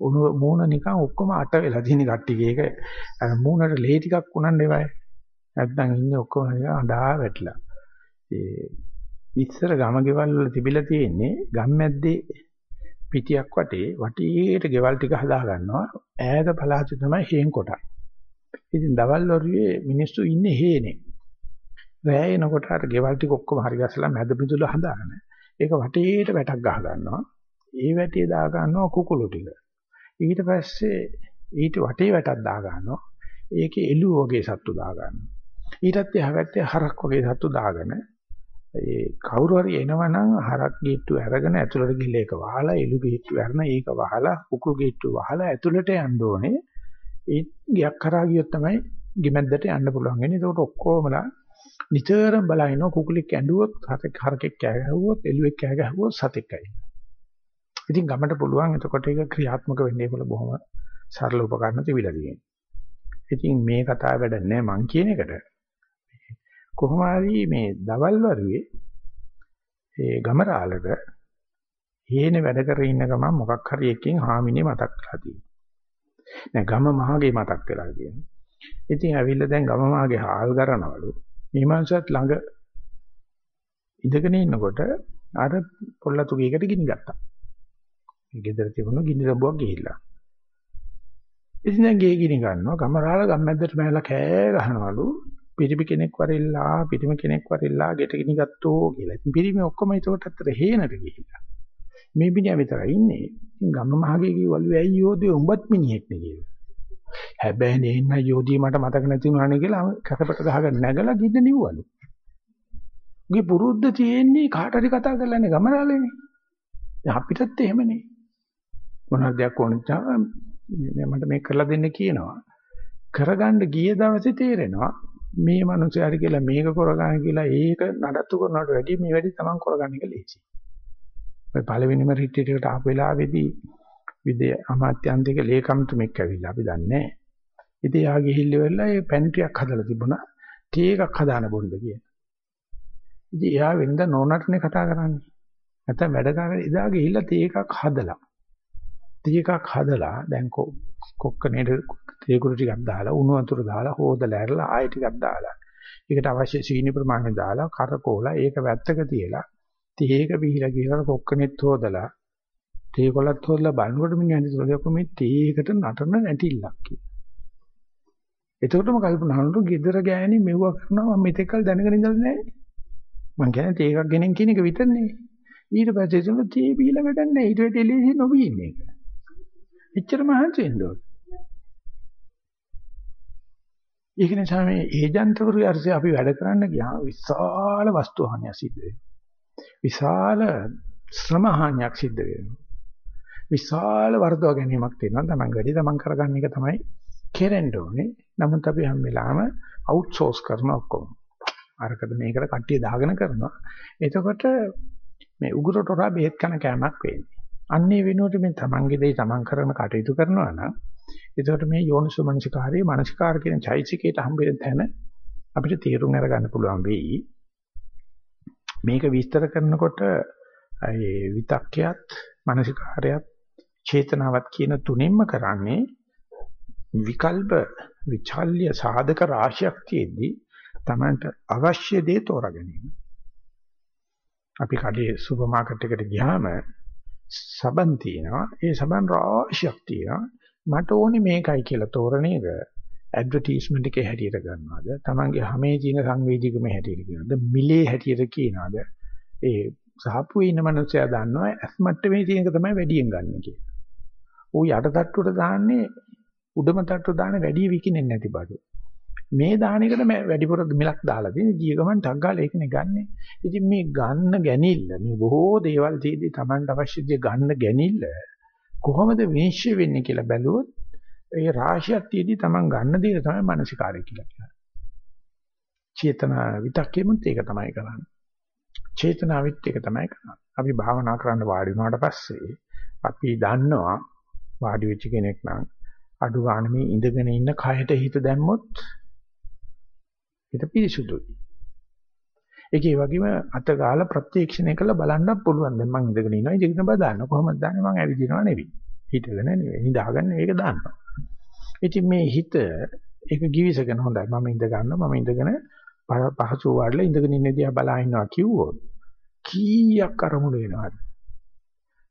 උණු මූණ නිකන් ඔක්කොම අට වෙලා තියෙන කට්ටියක ඒක අර මූණට ලේ ටිකක් උනන්න එවයි නැත්නම් ඉන්නේ ඔක්කොම නිකන් අඬා වැටලා. ඒ ඉස්සර ගම ගෙවල් වල තිබිලා තියෙන්නේ ගම්මැද්දේ පිටියක් වටේ වටේට ගෙවල් ටික හදා ගන්නවා ඈත පළාතේ තමයි හේන් කොට. ඉතින් දවල් වරුවේ මිනිස්සු ඉන්නේ හේනේ. රැය එනකොට අර ගෙවල් ටික ඔක්කොම හරි ගැසලා මැද මිදුල හදාගෙන ඒක වටේට වැටක් ගහ ගන්නවා. ඒ වැටේ දා ගන්නවා කුකුළු ටික. ඊට පස්සේ ඊට වටේ වැටක් දා ගන්නවා. ඒකේ එළු වගේ සත්තු දා ගන්නවා. ඊටත් එහා පැත්තේ හරක් වගේ සත්තු දාගෙන ඒ කවුරු හරි එනවනම් හරක් ගේට්ටු අරගෙන ඇතුළට ගිහලා ඒක වහලා එළු ගේට්ටු අරන ඒක වහලා කුකුළු ගේට්ටු වහලා ඇතුළට යන්න ඕනේ. ඒ ගියක් කරා ගියොත් තමයි ගෙමැද්දට යන්න පුළුවන් වෙන්නේ. ඒකට ඔක්කොමලා නිතරම බලනවා කුකුලෙක් ඇඬුවොත් හරකෙක් කෑ ගැහුවොත් එළුවෙක් කෑ ගැහුවොත් සතෙක්යි. ඉතින් ගමට පුළුවන් එතකොට ඒක ක්‍රියාත්මක වෙන්නේ කොල බොහොම සරල උපකරණ තිබිලා තියෙනවා. ඉතින් මේ කතාව වැඩ නැහැ මං කියන එකට. කොහොම හරි මේ දවල් වරුවේ ඒ ගමරාලක හේනේ වැඩ කරගෙන ඉන්න ගමන් මොකක් හරි එකකින් හාමිනේ මතක් කරලා තියෙනවා. නෑ ගම මහගේ මතක් වෙලා තියෙනවා. ඉතින් ඇවිල්ලා දැන් ගම මහගේ හාල් කරනවලු. මේ මනුස්සයත් ළඟ ඉඳගෙන ඉන්නකොට අර පොල්ලතු ගේකට ගිනි ගත්තා. ගෙදර තිබුණ ගිනි රඹුවක් ගිහිල්ලා. ඉතින් දැන් ගේ ගිනි ගන්නවා ගමරාල ගම්මැද්දට මැරලා කෑ ගහනවලු පිරිමි කෙනෙක් වරෙල්ලා පිරිමි කෙනෙක් වරෙල්ලා ගෙට ගිනි ගත්තෝ කියලා. ඉතින් පිරිමි ඔක්කොම ඒකට අතර හේනට ගිහිල්ලා. මේ බිනියා විතරයි ඉන්නේ. ඉතින් ගම්ම මහගේ කිව්වලු ඇයි යෝධය උඹත් මිනිහෙක් නේ කියලා. හැබැයි නේන්න යෝධිය මට මතක නැති වුණානේ කියලා කකපට ගහගෙන නැගලා ගින්න නිව්වලු. උගේ පුරුද්ද තියෙන්නේ කාට හරි කතා කරලානේ ගමරාලේනේ. දැන් අපිටත් එහෙමනේ. මොනවාද දෙයක් ඕනෙච්චාම මට මේක කරලා දෙන්න කියනවා. කරගන්න ගිය දවසේ තේරෙනවා මේ මනුස්සයාට කියලා මේක කරගන්න කියලා ඒක නඩත්තු කරනවට වැඩිය මේ වැඩි තමන් කරගන්න එක ලේසි. ඔය පළවෙනිම රිට්‍රීට් එකට ආපු වෙලාවේදී විදේ අමාත්‍යන්තික ලේකම්තුමෙක් ඇවිල්ලා අපි දන්නේ නැහැ. ඉතින් යා ගිහිල්ල වෙලා ඒ පැන්ට්‍රියක් හදලා තිබුණා. ටී එකක් හදාන බොන්න කියන. ඉතින් එයා වෙනද නෝනටනේ කතා කරන්නේ. නැත්නම් වැඩ කරන ඉදා ගිහිල්ලා තේ එකක් හදලා. තේ එකක් හදලා දැන් කොක්කනේට තේ කුරු ටිකක් දාලා උණු වතුර දාලා හොදලා ඇරලා ආයෙ ටිකක් දාලා. ඒකට අවශ්‍ය සීනි ප්‍රමාණය දාලා කරකෝලා ඒක වැත්තක තියලා තේ එක බිහිලා ගිහලා කොක්කනෙත් හොදලා තේ කොලත් හොදලා බලනකොට මිනිහා හිතුවා මේ තේ එකට නටන නැටිල්ලක් කියලා. එතකොටම කල්පනා කරනකොට gedara ගෑණි මෙව්වා කරනවා මම මෙතෙක්කල් දැනගෙන ඉඳලා නැහැ. මං කියන්නේ තේ එකක් ගෙනෙන් කියන එක විතරනේ. ඊට පස්සේ තුන තේ බීලා වැඩක් නැහැ. ඊට වෙටේ එළියේ නොබී ඉන්නේ එක. එච්චර මහන්සි වෙන්න ඕන. ඒක නිසා මේ ඒජන්තවරු යර්සේ අපි වැඩ කරන්න ගියාම විශාල වස්තු හානියක් සිද්ධ වෙනවා. විශාල ශ්‍රම හානියක් සිද්ධ වෙනවා. විශාල වර්ධව ගැනීමක් තියෙනවා. තමන් වැඩි තමන් කරගන්න එක තමයි කෙරෙන්න ඕනේ. නමුත් අපි හැම වෙලාවෙම අවුට්සෝස් කරන ඔක්කොම. අරකට මේකට කට්ටිය දාගෙන කරනවා. එතකොට මේ උගුරට හොරා බෙහෙත් කන කෑමක් වෙන්නේ. අන්නේ වෙනුවට මේ තමන්ගේ දේ තමන් කරන කටයුතු කරනවා නම් එතකොට මේ යෝනිසෝමනසිකාරයේ මානසිකාර කියන චෛසිකයට හම්බෙන තැන අපිට තීරුම් අරගන්න පුළුවන් වෙයි. මේක විස්තර කරනකොට ඒ විතක්කයත් මානසිකාරයත් චේතනාවත් කියන තුනෙන්ම කරන්නේ විකල්ප විචල්්‍ය සාධක රාශියක් තියෙද්දී Tamanට අවශ්‍ය දේ තෝරා ගැනීම. අපි කඩේ සුපර් මාකට් එකට ගියාම සබන් තියෙනවා. ඒ සබන් රාශියක් තියෙනවා. මට ඕනේ මේකයි කියලා තෝරන එක ඇඩ්වර්ටයිස්මන්ට් එකේ හැටියට ගන්නවද? Tamange හැමේ තියෙන සංවේදීකම හැටියට කියනවද? මිලේ හැටියට කියනවද? ඒ සහපුවේ ඉන්න මනුස්සයා දන්නවා ඇස් මට්ටමේ තියෙන එක තමයි වැඩියෙන් ගන්න කියලා. ඌ යට තට්ටුවට දාන්නේ උඩම තට්ටු දාන වැඩි විකිනෙන්නේ නැති බඩු. මේ දාන එකට වැඩිපුර මිලක් දාලා තියෙන ගිය ගමන් ටක් ගාලා ඒකනේ ගන්නෙ. ඉතින් මේ ගන්න ගැනිල්ල මේ බොහෝ දේවල් තියෙදි Tamanට අවශ්‍ය දේ ගන්න ගැනිල්ල කොහොමද විනිශ්චය වෙන්නේ කියලා බැලුවොත් ඒ රාශියක් තියෙදි Taman ගන්න දේ තමයි මානසිකාරය කියලා කියන්නේ. චේතනා විතක්කෙමුත් ඒක තමයි කරන්නේ. චේතනාවිත් ඒක තමයි කරන්නේ. අපි භාවනා කරන්න වාඩි වුණාට පස්සේ අපි දන්නවා වාඩි වෙච්ච කෙනෙක් නම් අඩු ගන්න මේ ඉඳගෙන ඉන්න කයට හිත දැම්මොත් හිත පිරිසුදුයි. ඒකේ වගේම අත ගාලා ප්‍රත්‍යක්ෂණය කරලා බලන්නත් පුළුවන්. දැන් මම ඉඳගෙන ඉනවා ඉඳගෙන බලන්න කොහොමද දන්නේ මම ඇවිදිනවා නෙවෙයි. හිතගෙන නෙවෙයි. නිදාගන්න ඒක දාන්නවා. ඉතින් මේ හිත ඒක givisගෙන හොඳයි. මම ඉඳ ගන්නවා. මම ඉඳගෙන පහසු වාඩිලා ඉඳගෙන ඉන්න දිහා බලා ඉන්නවා කිව්වොත් කීයක් අරමුණු වෙනවද?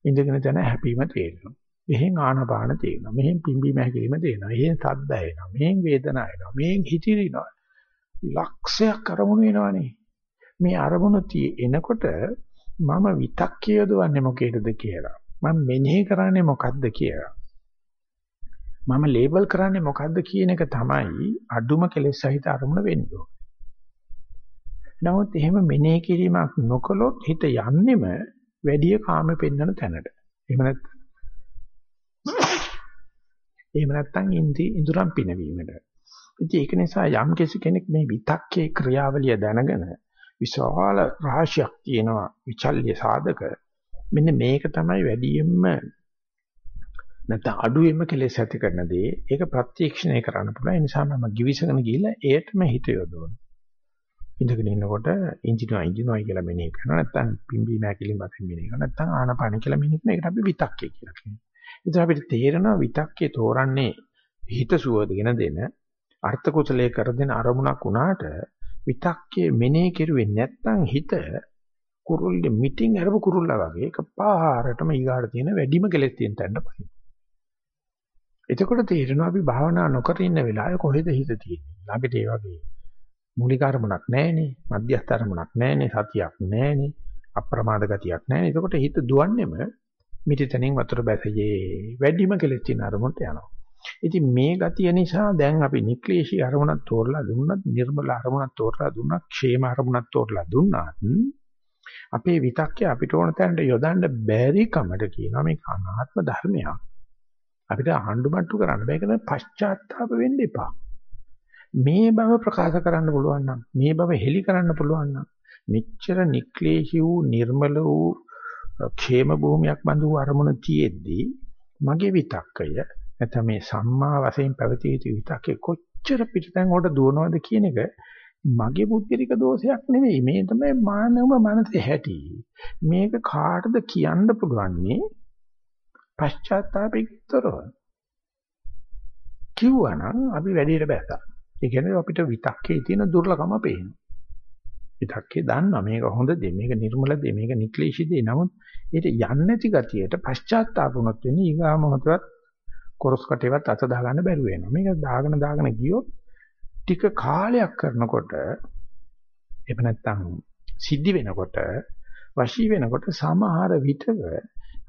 ඉඳගෙන තන හැපීම තේරෙනවා. මෙහෙන් ආනපාන තේරෙනවා. මෙහෙන් පිම්බීම හැකිලිම තේරෙනවා. එහෙන් සද්ද එනවා. මෙහෙන් වේදනාව එනවා. මෙහෙන් හිතිරිනවා. ලක්ෂයක් අරමුණු වෙනවනේ. මේ අරමුණ එනකොට මම විතක්කය යොදවන්නේ මොකේද කියලා. මම මෙනෙහි කරන්නේ මොකද්ද කියලා. මම ලේබල් කරන්නේ මොකද්ද කියන එක තමයි අඩුම කෙලෙස් සහිත අරමුණ වෙන්න නමුත් එහෙම මෙනෙහි කිරීමක් නොකළොත් හිත යන්නෙම වැඩි කාම පෙන්වන තැනට. එහෙම නැත්නම් එහෙම නැත්නම් ඉන්ද්‍රි ඉඳුරම් පිනවීමට. ඉතින් ඒක නිසා යම් කෙනෙක් මේ විතක්කේ ක්‍රියාවලිය දැනගෙන විශාල රහසක් තියෙනවා විචල්්‍ය සාධක. මෙන්න මේක තමයි වැඩියෙන්ම නැත්නම් අඩුවෙන්ම කෙලෙස් ඇති කරන දේ. ඒක ප්‍රත්‍යක්ෂණය කරන්න පුළුවන්. ඒ නිසා මම givisගෙන ගිහිල්ලා ඒටම හිත යොදවනවා. ඉඳගෙන ඉන්නකොට ඉන්ජිනෝ ඉන්ජිනෝයි කියලා මෙනෙහි කරනවා. නැත්නම් පිම්බීම ඇකිලිම වශයෙන් මෙනෙහි කරනවා. නැත්නම් ආනපාන කියලා මෙනෙහි කරනවා. ඒකට අපි විතක්කේ කියලා කියනවා. ඉතින් අපිට තේරෙනවා විතක්කේ තෝරන්නේ හිත සුවදගෙන දෙන අර්ථ කුසලයේ කර දෙන අරමුණක් වුණාට විතක්කේ මෙනේ කෙරුවේ නැත්නම් හිත කුරුල්ලේ මිටින් අරපු කුරුල්ලා වගේ එකපාරටම ඊගාට තියෙන වැඩිම කෙලෙස් තියෙන තැනට පහින්. එතකොට තේරෙනවා අපි භාවනා නොකර ඉන්න වෙලාවේ කොහෙද හිත තියෙන්නේ. ළඟට ඒ වගේ මූලික අරමුණක් නැහැනේ, මධ්‍යස්ථ අරමුණක් නැහැනේ, සතියක් නැහැනේ, අප්‍රමාද ගතියක් නැහැනේ. එතකොට හිත දුවන්නේම මිටිතනින් වතුර බැසයේ වැඩිම කෙලෙස් තියෙන අරමුණට යනවා. ඉතින් මේ ගතිය නිසා දැන් අපි නික්ලේශී අරමුණක් තෝරලා දුන්නත් නිර්මල අරමුණක් තෝරලා දුන්නා ക്ഷേම අරමුණක් තෝරලා දුන්නාත් අපේ විතක්කය අපිට ඕන තැනට යොදන්න බැරි කමට කියනවා මේ අනාත්ම ධර්මයක්. අපිට ආණ්ඩුමට්ටු කරන්න බෑ. කියන පශ්චාත්තාප වෙන්න එපා. මේ බව ප්‍රකාශ කරන්න පුළුවන් නම් මේ බව හෙලි කරන්න පුළුවන් නම් මෙච්චර නික්ලේශී වූ නිර්මල වූ ക്ഷേම භූමියක් බඳු අරමුණ තියෙද්දී මගේ විතක්කය නැත්නම් මේ සම්මා වශයෙන් පැවතිය යුතු විතක්කේ කොච්චර පිටතෙන් උඩ දුවනවද කියන එක මගේ පුද්ගලික දෝෂයක් නෙවෙයි මේ තමයි මානව මනසේ හැටි. මේක කාටද කියන්න පුළුවන්නේ පශ්චාත්තාපිකතරව. කිව්වනම් අපි වැඩියට බැසා. ඒ කියන්නේ අපිට විතක්කේ තියෙන දුර්ලභම පේනවා. විතක්කේ දන්නා මේක හොඳ දෙ මේක නිර්මල දෙ මේක නික්ලේශී දෙ නමුත් ඒක යන්නේ නැති ගතියට පශ්චාත්තාප වුණොත් වෙන්නේ ඊගා මොහොතවත් කොරස් කටේවත් අත දාගන්න බැරුව වෙනවා. මේක දාගෙන දාගෙන ගියොත් ටික කාලයක් කරනකොට එහෙම නැත්නම් සිද්ධි වෙනකොට වශී වෙනකොට සමහර විටක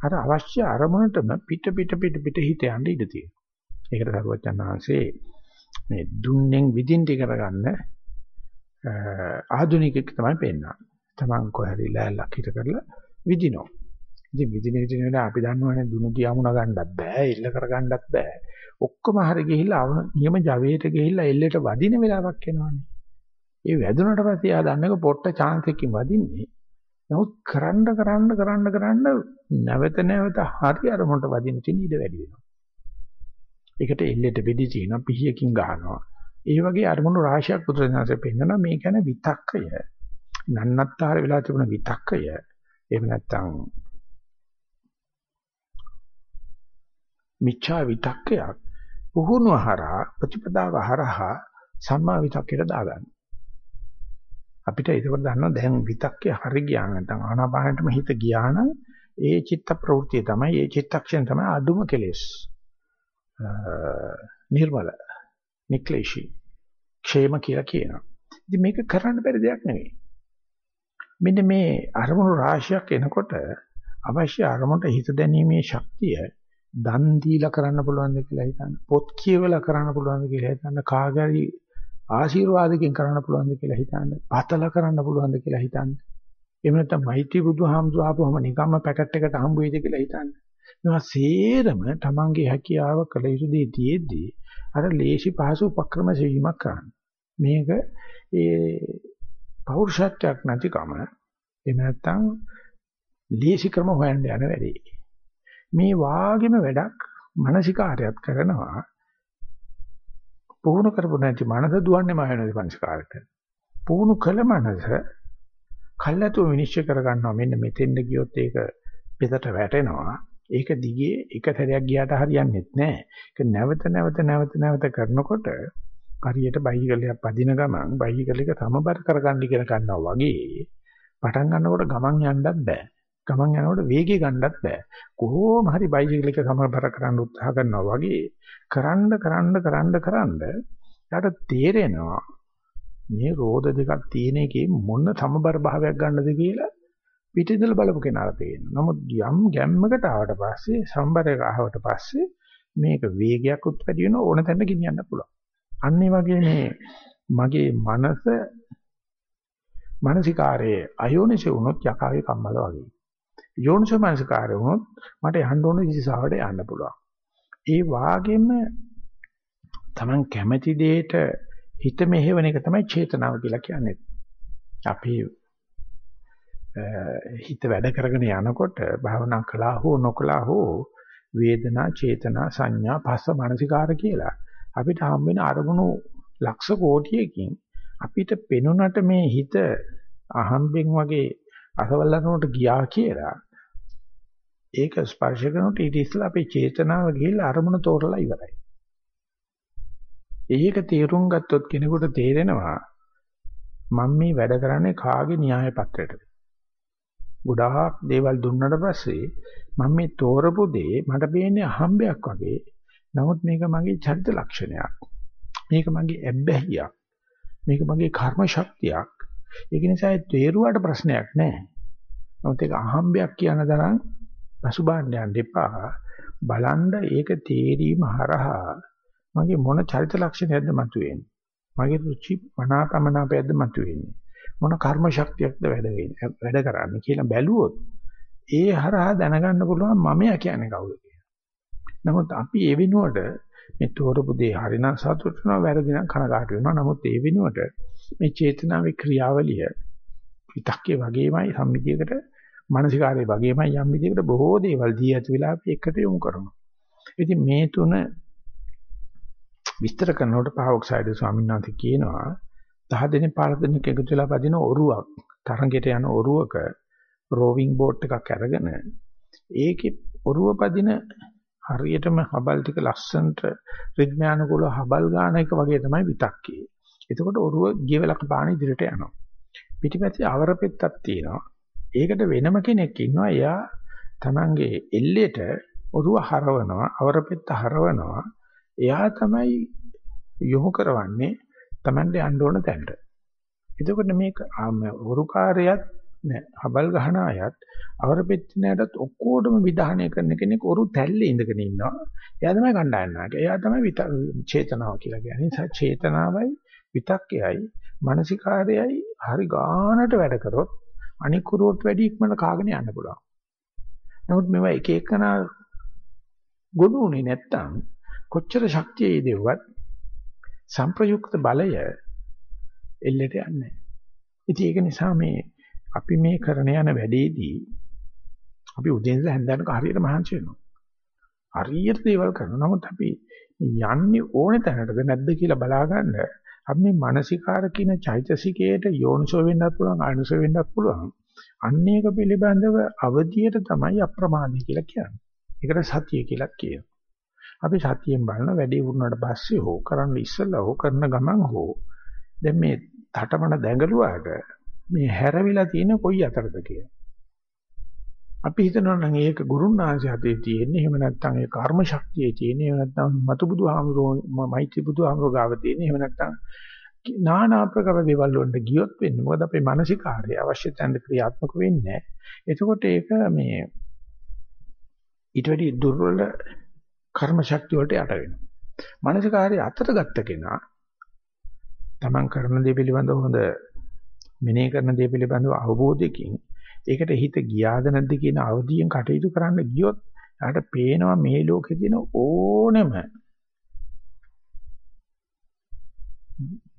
අර අවශ්‍ය අරමුණටම පිට පිට පිට පිට හිත යන්න ඉඩ තියෙනවා. ඒකට සරුවචන් වහන්සේ මේ දුන්නෙන් විදින් ටික කරගන්න ආධුනිකෙක් තමයි පෙන්නන්නේ. Taman කොහරි ලෑල්ලක් හිට කරලා විදිනෝ. ඉතින් විදින විදින වෙලාව අපි දන්නවනේ දුනු දියමුණ ගන්නත් බෑ, එල්ල කරගන්නත් බෑ. ඔක්කොම හරි ගිහිල්ලා නියම ජවයට ගිහිල්ලා එල්ලේට වදින වෙලාවක් එනවනේ. ඒ වැදුනට පස්සේ ආ දන්නක පොට්ට chance එකකින් වදින්නේ. නමුත් කරන්න කරන්න කරන්න කරන්න නැවත නැවත හරි අරමුණට වදින තියෙන ඉඩ වැඩි වෙනවා. ඒකට එල්ලේට වෙඩි තියෙනවා පිහියකින් ගහනවා. ඒ වගේ අරමුණු රාශියක් පුදුරනාසේ පෙන්නන මේ කියන්නේ විතක්කය. නන්නත්තර වෙලා තිබුණ විතක්කය. එහෙම නැත්නම් මිච්ඡා විතක්කයක් පුහුණුව හරහා ප්‍රතිපදාව හරහා සම්මා විතක්කයට දාගන්න. අපිට ඒකවල දන්නවා දැන් විතක්කේ හරි ගියා නැත්නම් ආනාපානෙටම හිත ගියා නම් ඒ චිත්ත ප්‍රවෘත්තිය තමයි ඒ චිත්තක්ෂණ තමයි අදුම කෙලෙස්. නිර්මල නික්ලේශී ക്ഷേම කියලා කියනවා. ඉතින් මේක කරන්න බැරි දෙයක් නෙවෙයි. මෙන්න මේ අරමුණු රාශියක් එනකොට අවශ්‍ය අරමුණට හිත දැනීමේ ශක්තිය දන් දීලා කරන්න පුළුවන්ද කියලා හිතන්න. පොත් කියවලා කරන්න පුළුවන්ද කියලා හිතන්න. කාගරි ආශිර්වාදකින් කරන්න පුළුවන්ද කියලා හිතන්න. පතල කරන්න පුළුවන්ද කියලා හිතන්න. එහෙම නැත්නම් මෛත්‍රී බුදුහාමුදුරුවෝ ආපුවම නිකම්ම පැකට් එකට හම්බ වෙයිද කියලා හිතන්න. මේවා සේරම තමන්ගේ හැකියාව කළ යුතු දේ තියෙද්දී අර ලේසි පහසු උපක්‍රම සෙවීමක් කරන්න. මේක ඒ පෞරුෂත්වයක් නැතිකම එහෙම නැත්නම් ලේසි ක්‍රම හොයන්න යන වැඩේ. මේ වාගෙම වැඩක් මානසිකාරයත් කරනවා. පුහුණු කරපො නැති මනස දුවන්නේ මා වෙන මානසිකාරයට. පුහුණු කළ මනස කල්ැතුව විනිශ්චය කර ගන්නවා මෙන්න මෙතෙන්ද ගියොත් ඒක පෙතට වැටෙනවා ඒක දිගේ එක සැරයක් ගියාට හරියන්නේ නැහැ. ඒක නැවත නැවත නැවත නැවත කරනකොට හරියට බයිසිකලයක් පදින ගමන් බයිසිකල එක සමබර කරගන්න ඉගෙන ගන්නවා වගේ පටන් ගන්නකොට ගමන් යන්නත් බෑ. ගමන් යනකොට වේගය ගන්නත් බෑ. කොහොම හරි බයිසිකල එක සමබර කරන්න උත්සාහ කරනවා වගේ කරන්න කරන්න කරන්න කරන්න යාට තේරෙනවා මේ රෝද දෙකක් තියෙන එකේ මොන සමබර භාවයක් ගන්නද කියලා පිටින්දල බලපු කෙනාට තේරෙනවා. නමුත් යම් ගැම්මකට ආවට පස්සේ සම්බරයක ආවට පස්සේ මේක වේගයක් උත් වැඩි වෙන ඕන තැනට ගෙනියන්න පුළුවන්. අන්න ඒ වගේ මේ මගේ මනස මානසිකාරයේ අයෝනිසෝ වුණොත් යකාවේ කම්මල වගේ. යෝනිසෝ මානසිකාරය වුණොත් මට යන්න ඕන දිශාවට යන්න පුළුවන්. ඒ වාගෙම Taman කැමැති දෙයට හිත මෙහෙවන එක තමයි චේතනාව කියලා කියන්නේ. අපි හිත වැඩ කරගෙන යනකොට භාවනා කළා හෝ නොකළා හෝ වේදනා චේතනා සංඥා පස්ස මානසිකාර කියලා අපිට හම් වෙන අරමුණු ලක්ෂ කෝටියකින් අපිට පෙනුනට මේ හිත අහම්බෙන් වගේ අසවල්ලනකට ගියා කියලා ඒක ස්පර්ශ කරනකොට ඊට ඉස්සෙල්ලා අපේ චේතනාව ගිහිල්ලා අරමුණ තෝරලා ඉවරයි. ඒක තේරුම් ගත්තොත් කෙනෙකුට තේරෙනවා මම මේ වැඩ කරන්නේ කාගේ න්‍යාය පත්‍රයටද ගොඩාක් දේවල් දුන්නට පස්සේ මම මේ තෝරපු දේ මට පේන්නේ අහම්බයක් වගේ. නමුත් මේක මගේ චරිත ලක්ෂණයක්. මේක මගේ ඇබ්බැහියක්. මේක මගේ කර්ම ශක්තියක්. ඒක නිසා ඒ තේරුවාට ප්‍රශ්නයක් නැහැ. නමුත් ඒක අහම්බයක් කියන තරම් පසුබාන්න යන්න එපා. බලන්න ඒක තේරීම හරහා මගේ මොන චරිත ලක්ෂණයක්ද මතුවෙන්නේ. මගේ රුචි මනාපමනාපයක්ද මතුවෙන්නේ. මොන කර්ම ශක්තියක්ද වැඩ වෙන්නේ වැඩ කරන්නේ කියලා බැලුවොත් ඒ හරහා දැනගන්න පුළුවන් මමයා කියන්නේ කවුද කියලා. නමුත් අපි ඒ වෙනුවට මේ තෝරපු දේ හරිනම් සතුටු වෙනවා වැරදි නම් කනගාටු වෙනවා. නමුත් ඒ වෙනුවට මේ චේතනාවේ ක්‍රියාවලිය විතක්කේ වගේමයි සම්මිතියකට මානසිකාරයේ වගේමයි යම් විදිහකට බොහෝ දේවල් දී ඇති වෙලා අපි එකට යොමු කරනවා. ඉතින් මේ තුන විස්තර කරනකොට පාවොක්සයිඩ් ස්වාමීන් වහන්සේ කියනවා 10 දෙනෙක් 15 දෙනෙක් එකතු වෙලා පදින ඔරුවක් තරඟයට යන ඔරුවක රෝවිං බෝට් එකක් අරගෙන ඒකේ ඔරුව පදින හරියටම හබල් ටික ලස්සනට රිද්මයානුකූල හබල් ගන්න එක වගේ තමයි විතක්කේ. එතකොට ඔරුව ගියවලක පාන ඉදිරියට යනවා. පිටිපස්සේ අවරපෙත්තක් තියෙනවා. ඒකට වෙනම කෙනෙක් ඉන්නවා. එයා Tamange එල්ලේට ඔරුව හරවනවා, අවරපෙත්ත හරවනවා. එයා තමයි යොමු කරවන්නේ Tamande යන්න ඕන තැනට. එතකොට මේක ඔරුකාරයත් නෑ හබල් ගහන අයත් අවරපෙත්තිනයටත් ඔක්කොටම විධානය කරන කෙනෙක් ඔරු තැල්ලේ ඉඳගෙන ඉන්නවා. එයා තමයි කණ්ඩායම් නායක. එයා තමයි චේතනාව කියලා කියන්නේ. චේතනාවයි විතක්කයයි මානසිකාරයයි හරි ගානට වැඩ කරොත් අනික් කුරුවට වැඩි ඉක්මනට කාගෙන යන්න පුළුවන්. නමුත් මේවා එක එකනා ගොනුනේ නැත්තම් කොච්චර ශක්තියයි දෙව්වත් සංප්‍රයුක්ත බලය එල්ලෙට යන්නේ නැහැ. ඉතින් ඒක නිසා මේ අපි මේ කරන යන වැඩේදී අපි උදේ ඉඳලා හැන්දෑනක හරියට මහන්සි වෙනවා. හරියට දේවල් කරනවා. නමුත් අපි යන්නේ ඕනේ තැනටද නැද්ද කියලා බලාගන්න අපි මේ මානසිකාර කියන චෛතසිකයට යෝනිසෝ වෙන්නත් පුළුවන් අනුසෝ වෙන්නත් පුළුවන්. අන්න ඒක පිළිබඳව අවධියට තමයි අප්‍රමාදී කියලා කියන්නේ. ඒකට සතිය කියලා කියනවා. අපි සතියෙන් බලන වැඩේ වුණාට පස්සේ හෝ කරන්න ඉස්සෙල්ලා හෝ කරන ගමන් හෝ දැන් මේ තටමන දැඟලුවාට මේ හැරවිලා තියෙන කොයි අතරද කියලා. අපි හිතනවා නම් ඒක ගුරුනාංශය හතේ තියෙන්නේ. එහෙම නැත්නම් ඒ කර්ම ශක්තියේ තියෙන්නේ. එහෙම නැත්නම් මතු බුදුහාමුදුරෝ මෛත්‍රී බුදුහාමුදුරෝ ගාව තියෙන්නේ. එහෙම නැත්නම් නානා ආකාර දේවල් වලට ගියොත් වෙන්නේ. මොකද අපේ මානසිකාර්ය අවශ්‍ය තැනට ක්‍රියාත්මක වෙන්නේ එතකොට ඒක මේ ඊට වැඩි දුර්වල කර්ම ශක්තිය වලට යට වෙනවා. මානසිකාර්ය අතට ගත්ත කෙනා තමන් කරන දේ පිළිබඳව හොඳ මෙනෙහි කරන දේ පිළිබඳව අවබෝධයකින් ඒකට හිත ගියාද නැද්ද කියන අවදියෙන් කටයුතු කරන්න ගියොත් එයාට පේනවා මේ ලෝකේ තියෙන ඕනෙම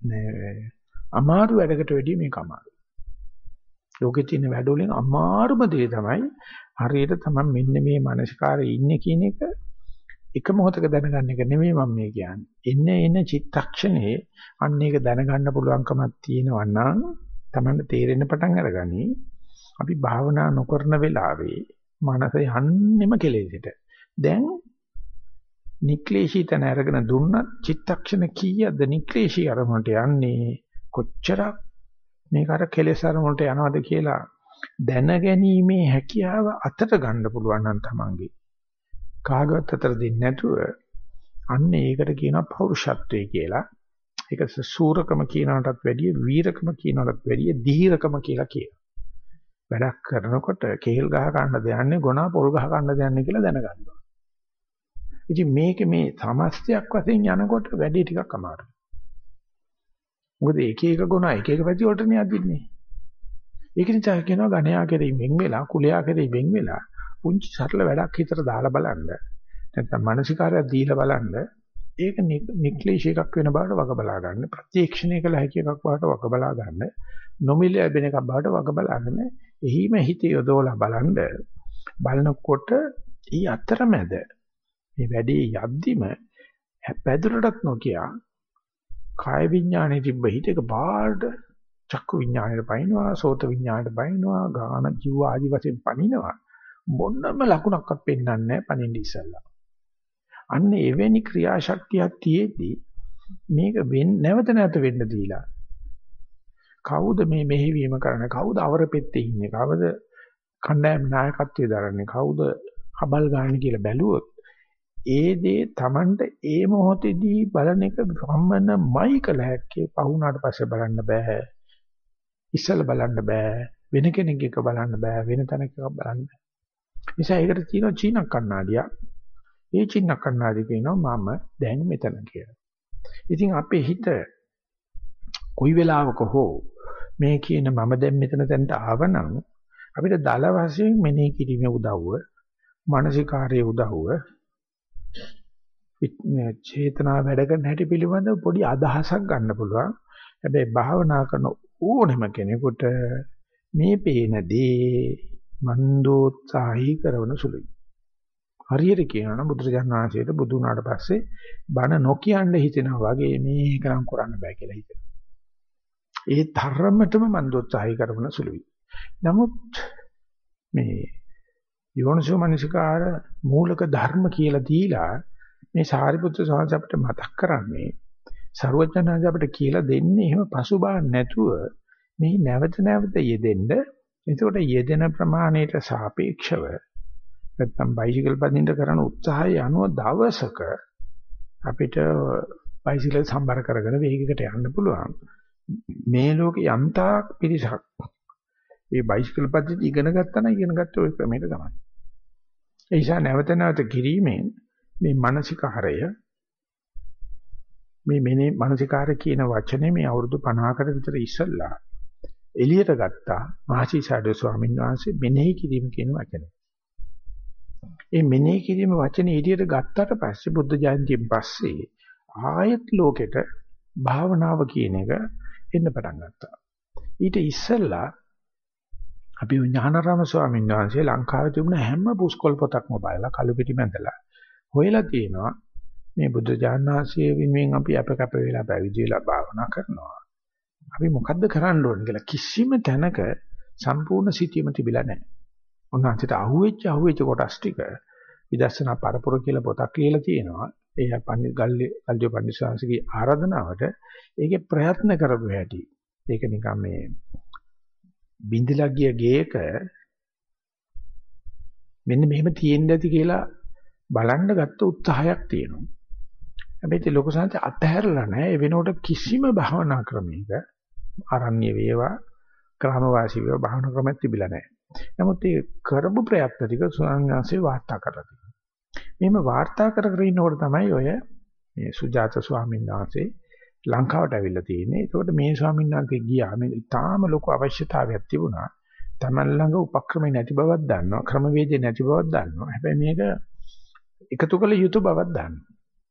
නෑ අමාරු වැඩකට වැඩිය මේක අමාරුයි. ලෝකේ තියෙන වැඩ වලින් අමාරුම දේ තමයි හරියට තමයි මෙන්න මේ මානසිකාරයේ ඉන්නේ කියන එක එක මොහොතක දැනගන්න එක නෙමෙයි මම මේ කියන්නේ. එන්නේ එන චිත්තක්ෂණේ අන්න ඒක දැනගන්න පුළුවන්කමක් තියෙනවා නම් Tamanne තේරෙන්න පටන් අරගනි. අපි භාවනා නොකරන වෙලාවේ මනස යන්නෙම කෙලෙසිට. දැන් නික්ලේශී තන අරගෙන දුන්නත් චිත්තක්ෂණ කීයද නික්ලේශී අරමුණට යන්නේ කොච්චරක් මේක අර කෙලෙස් අරමුණට යනවද කියලා දැනගැනීමේ හැකියාව අතට ගන්න පුළුවන් නම් තමන්ගේ කාගවත් අතර දෙන්නේ නැතුව අන්න ඒකට කියනවා පෞරුෂත්වය කියලා. ඒක සූරකම කියනකටත් වැඩිය වීරකම කියනකටත් වැඩිය ධීරකම කියලා කියනවා. වැඩක් කරනකොට කේල් ගහ ගන්න දෙන්නේ ගොනා පොල් ගහ ගන්න දෙන්නේ කියලා දැනගන්න ඕන. ඉතින් මේක මේ සමස්තයක් වශයෙන් යනකොට වැඩි ටිකක් අමාරුයි. මොකද එක එක ගොනා එක එක පැති වලටනේ අදින්නේ. ඒක නිසා කියනවා ගණයා කෙරෙහි වෙන් වෙලා කුලයා කෙරෙහි වෙන් වෙලා පුංචි සරල වැඩක් හිතට දාලා බලන්න. නැත්නම් මානසිකාරයක් දීලා බලන්න. ඒක නික්ලේශ එකක් වෙන බවට වග බලා ගන්න. ප්‍රත්‍යක්ෂණය කළ හැකි එකක් බවට වග බලා ගන්න. නොමිල ලැබෙන එකක් බවට වග බලාගෙන එහිම හිත යොදවලා බලන්න බලනකොට ඊ අතරමැද මේ වැඩේ යද්දිම පැදුරටත් නොකිය කාය විඥානේ තිබ්බ හිත එක බාහිර චක්කු විඥානයට පයින්නවා සෝත විඥානයට පයින්නවා ගාන ජීව ආදි වශයෙන් පනිනවා. මොන්නම ලකුණක්වත් පෙන්වන්නේ නැහැ පනින්න ඉස්සල්ලා. අන්න එවැනි ක්‍රියාශක්තියක් තියේදී මේක නැවත නැවත වෙන්න දීලා කවුද මේ මෙහෙවීම කරන්නේ? කවුද අවරපෙත්තේ ඉන්නේ? කවුද කණ්ඩායම් නායකත්වයේ දරන්නේ? කවුද හබල් ගන්න කියලා බැලුවොත් ඒ දේ Tamanට ඒ මොහොතේදී බලන එක සම්මනමයි කළ හැක්කේ පහුණාට පස්සේ බලන්න බෑ. ඉස්සල බලන්න බෑ. වෙන කෙනෙක් එක බලන්න බෑ. වෙන තැනක බලන්න බෑ. නිසා ඒකට තියෙනවා චීන කණ්ණාඩියක්. ඒ චීන කණ්ණාඩිය කියනවා මම දැන් මෙතන කියලා. ඉතින් අපේ හිත කොයි වෙලාවක හෝ මේ කියන මම දැන් මෙතන තැනට ආවනම් අපිට දල වශයෙන් මෙනෙහි කිරීමේ උදව්ව මානසිකාරයේ උදව්ව චේතනා වැඩ කරන හැටි පිළිබඳව පොඩි අදහසක් ගන්න පුළුවන්. හැබැයි භාවනා කරන ඕනම කෙනෙකුට මේ පේන දේ මන්දෝත්සාහී කරන සුළුයි. හරියට කියනවා නම් බුදුරජාණන් වහන්සේට බුදු වුණාට පස්සේ බණ නොකියන්න හිතෙනවා වගේ මේක නම් කරන්න බෑ කියලා හිතෙනවා. ඒ ධර්මතම මන්දෝත්සාහය කරන සුළුයි. නමුත් මේ යෝනිසෝ මනසිකාර මූලික ධර්ම කියලා දීලා මේ සාරිපුත්‍ර සාංශ අපිට මතක් කරන්නේ ਸਰවඥාජ අපිට කියලා දෙන්නේ එහෙම පසුබාහ නැතුව මේ නැවත නැවත යෙදෙන්න එතකොට යෙදෙන ප්‍රමාණයට සාපේක්ෂව නැත්නම් බයිසිකල් පදින්න කරන උත්සාහය අනුව දවසක අපිට බයිසිකල් සම්බර කරගෙන වේගයකට යන්න පුළුවන් මේ ලෝකේ යන්තා පිරිසක් ඒ බයිසිකල් පදින්න ඉගෙන ගත්තා නම් ඉගෙන ගත්ත ওই ක්‍රමයට තමයි ඒ නිසා නැවත නැවත කිරීමෙන් මේ මානසිකාරය මේ මෙනේ මානසිකාරය කියන වචනේ මේ අවුරුදු 50කට විතර ඉස්සෙල්ලා එළියට ගත්තා මහසි සාඩෝ ස්වාමීන් වහන්සේ මෙනෙහි කිරීම කියන වචනේ. ඒ මෙනෙහි කිරීම වචනේ එළියට ගත්තට පස්සේ බුද්ධ ජයන්තියෙන් පස්සේ ආයත් ලෝකෙට භාවනාව කියන එක එන්න පටන් ගත්තා. ඊට ඉස්සෙල්ලා අපි ඥානාරාම ස්වාමීන් වහන්සේ ලංකාවේ තිබුණ හැම පුස්කොල් පොතක්ම බලලා කළු පිටි මැදලා හොයලා තියෙනවා මේ බුද්ධ ඥානාසිය වෙනුවෙන් අපි අප කැප වෙලා පැවිදි වෙලා භාවනා කරනවා. අපි මොකද්ද කරන්න ඕනේ කියලා කිසිම තැනක සම්පූර්ණ සිටියම තිබිලා නැහැ. උන්වහන්සේට අහුවෙච්ච අහුවෙච්ච කොටස් ටික විදර්ශනා පරපුර කියලා පොතක් ලියලා තියෙනවා. ඒ පන්දි ගල්ලි ගල්ජෝ පන්දිසාංශගේ ආරාධනාවට ඒකේ ප්‍රයත්න කරපු හැටි. ඒක නිකන් මේ බින්දලා ගිය ගේක මෙන්න මෙහෙම තියෙන්න ඇති කියලා බලන්න ගත්ත උත්සාහයක් තියෙනවා. හැබැයි ඒ ලොකු සංහත අතහැරලා නැහැ. ඒ වෙනකොට කිසිම භාවනා ක්‍රමයක ආරණ්‍ය වේවා ග්‍රාමවාසී වේවා භාවනා ක්‍රමයක් තිබිලා නැහැ. නමුත් ඒ කරපු ප්‍රයත්න ටික සුවංගාසේ වාර්තා කරලා තියෙනවා. මෙහෙම වාර්තා කර කර ඉන්නකොට තමයි ඔය මේ සුජාත ස්වාමීන් වහන්සේ ලංකාවට ඇවිල්ලා තියෙන්නේ. ඒකට මේ ස්වාමීන් වහන්සේ ගියා. මේ ඊටාම ලොකු අවශ්‍යතාවයක් තිබුණා. Taman ළඟ උපක්‍රම නැති බවක් දන්නවා. ක්‍රමවේද නැති බවක් දන්නවා. හැබැයි මේක එකතු කළ යුතු බවක් දාන්න.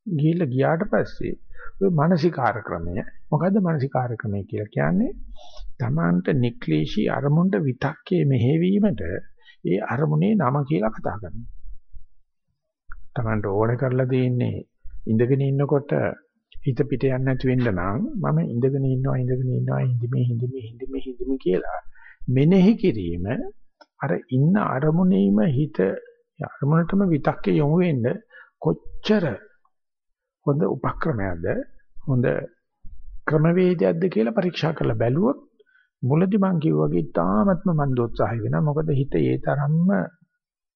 ගිහිල්ලා ගියාට පස්සේ ඔය මානසිකාර ක්‍රමය මොකද්ද මානසිකාර ක්‍රමය කියලා කියන්නේ? Tamanට නික්ලේශී අරමුණට විතක්කේ මෙහෙවීමට ඒ අරමුණේ නම කියලා කතා කරනවා. Tamanට ඕන කරලා දෙන්නේ. ඉඳගෙන ඉන්නකොට හිත පිට යන්නේ නැති වෙන්න නම් මම ඉඳගෙන ඉන්නවා ඉඳගෙන ඉන්නවා හිඳිමේ හිඳිමේ හිඳිමේ හිඳිමේ කියලා මෙනෙහි කිරීම අර ඉන්න අරමුණේම හිත අරමුණටම විතක්කේ යොමු වෙන්න කොච්චර හොඳ උපක්‍රමයක්ද හොඳ ක්‍රමවේදයක්ද කියලා පරීක්ෂා කරලා බැලුවොත් මුලදි මං කිව්වා වගේ තාමත්ම මන් දෝත්සාහය වෙනවා. මොකද හිත ඒ තරම්ම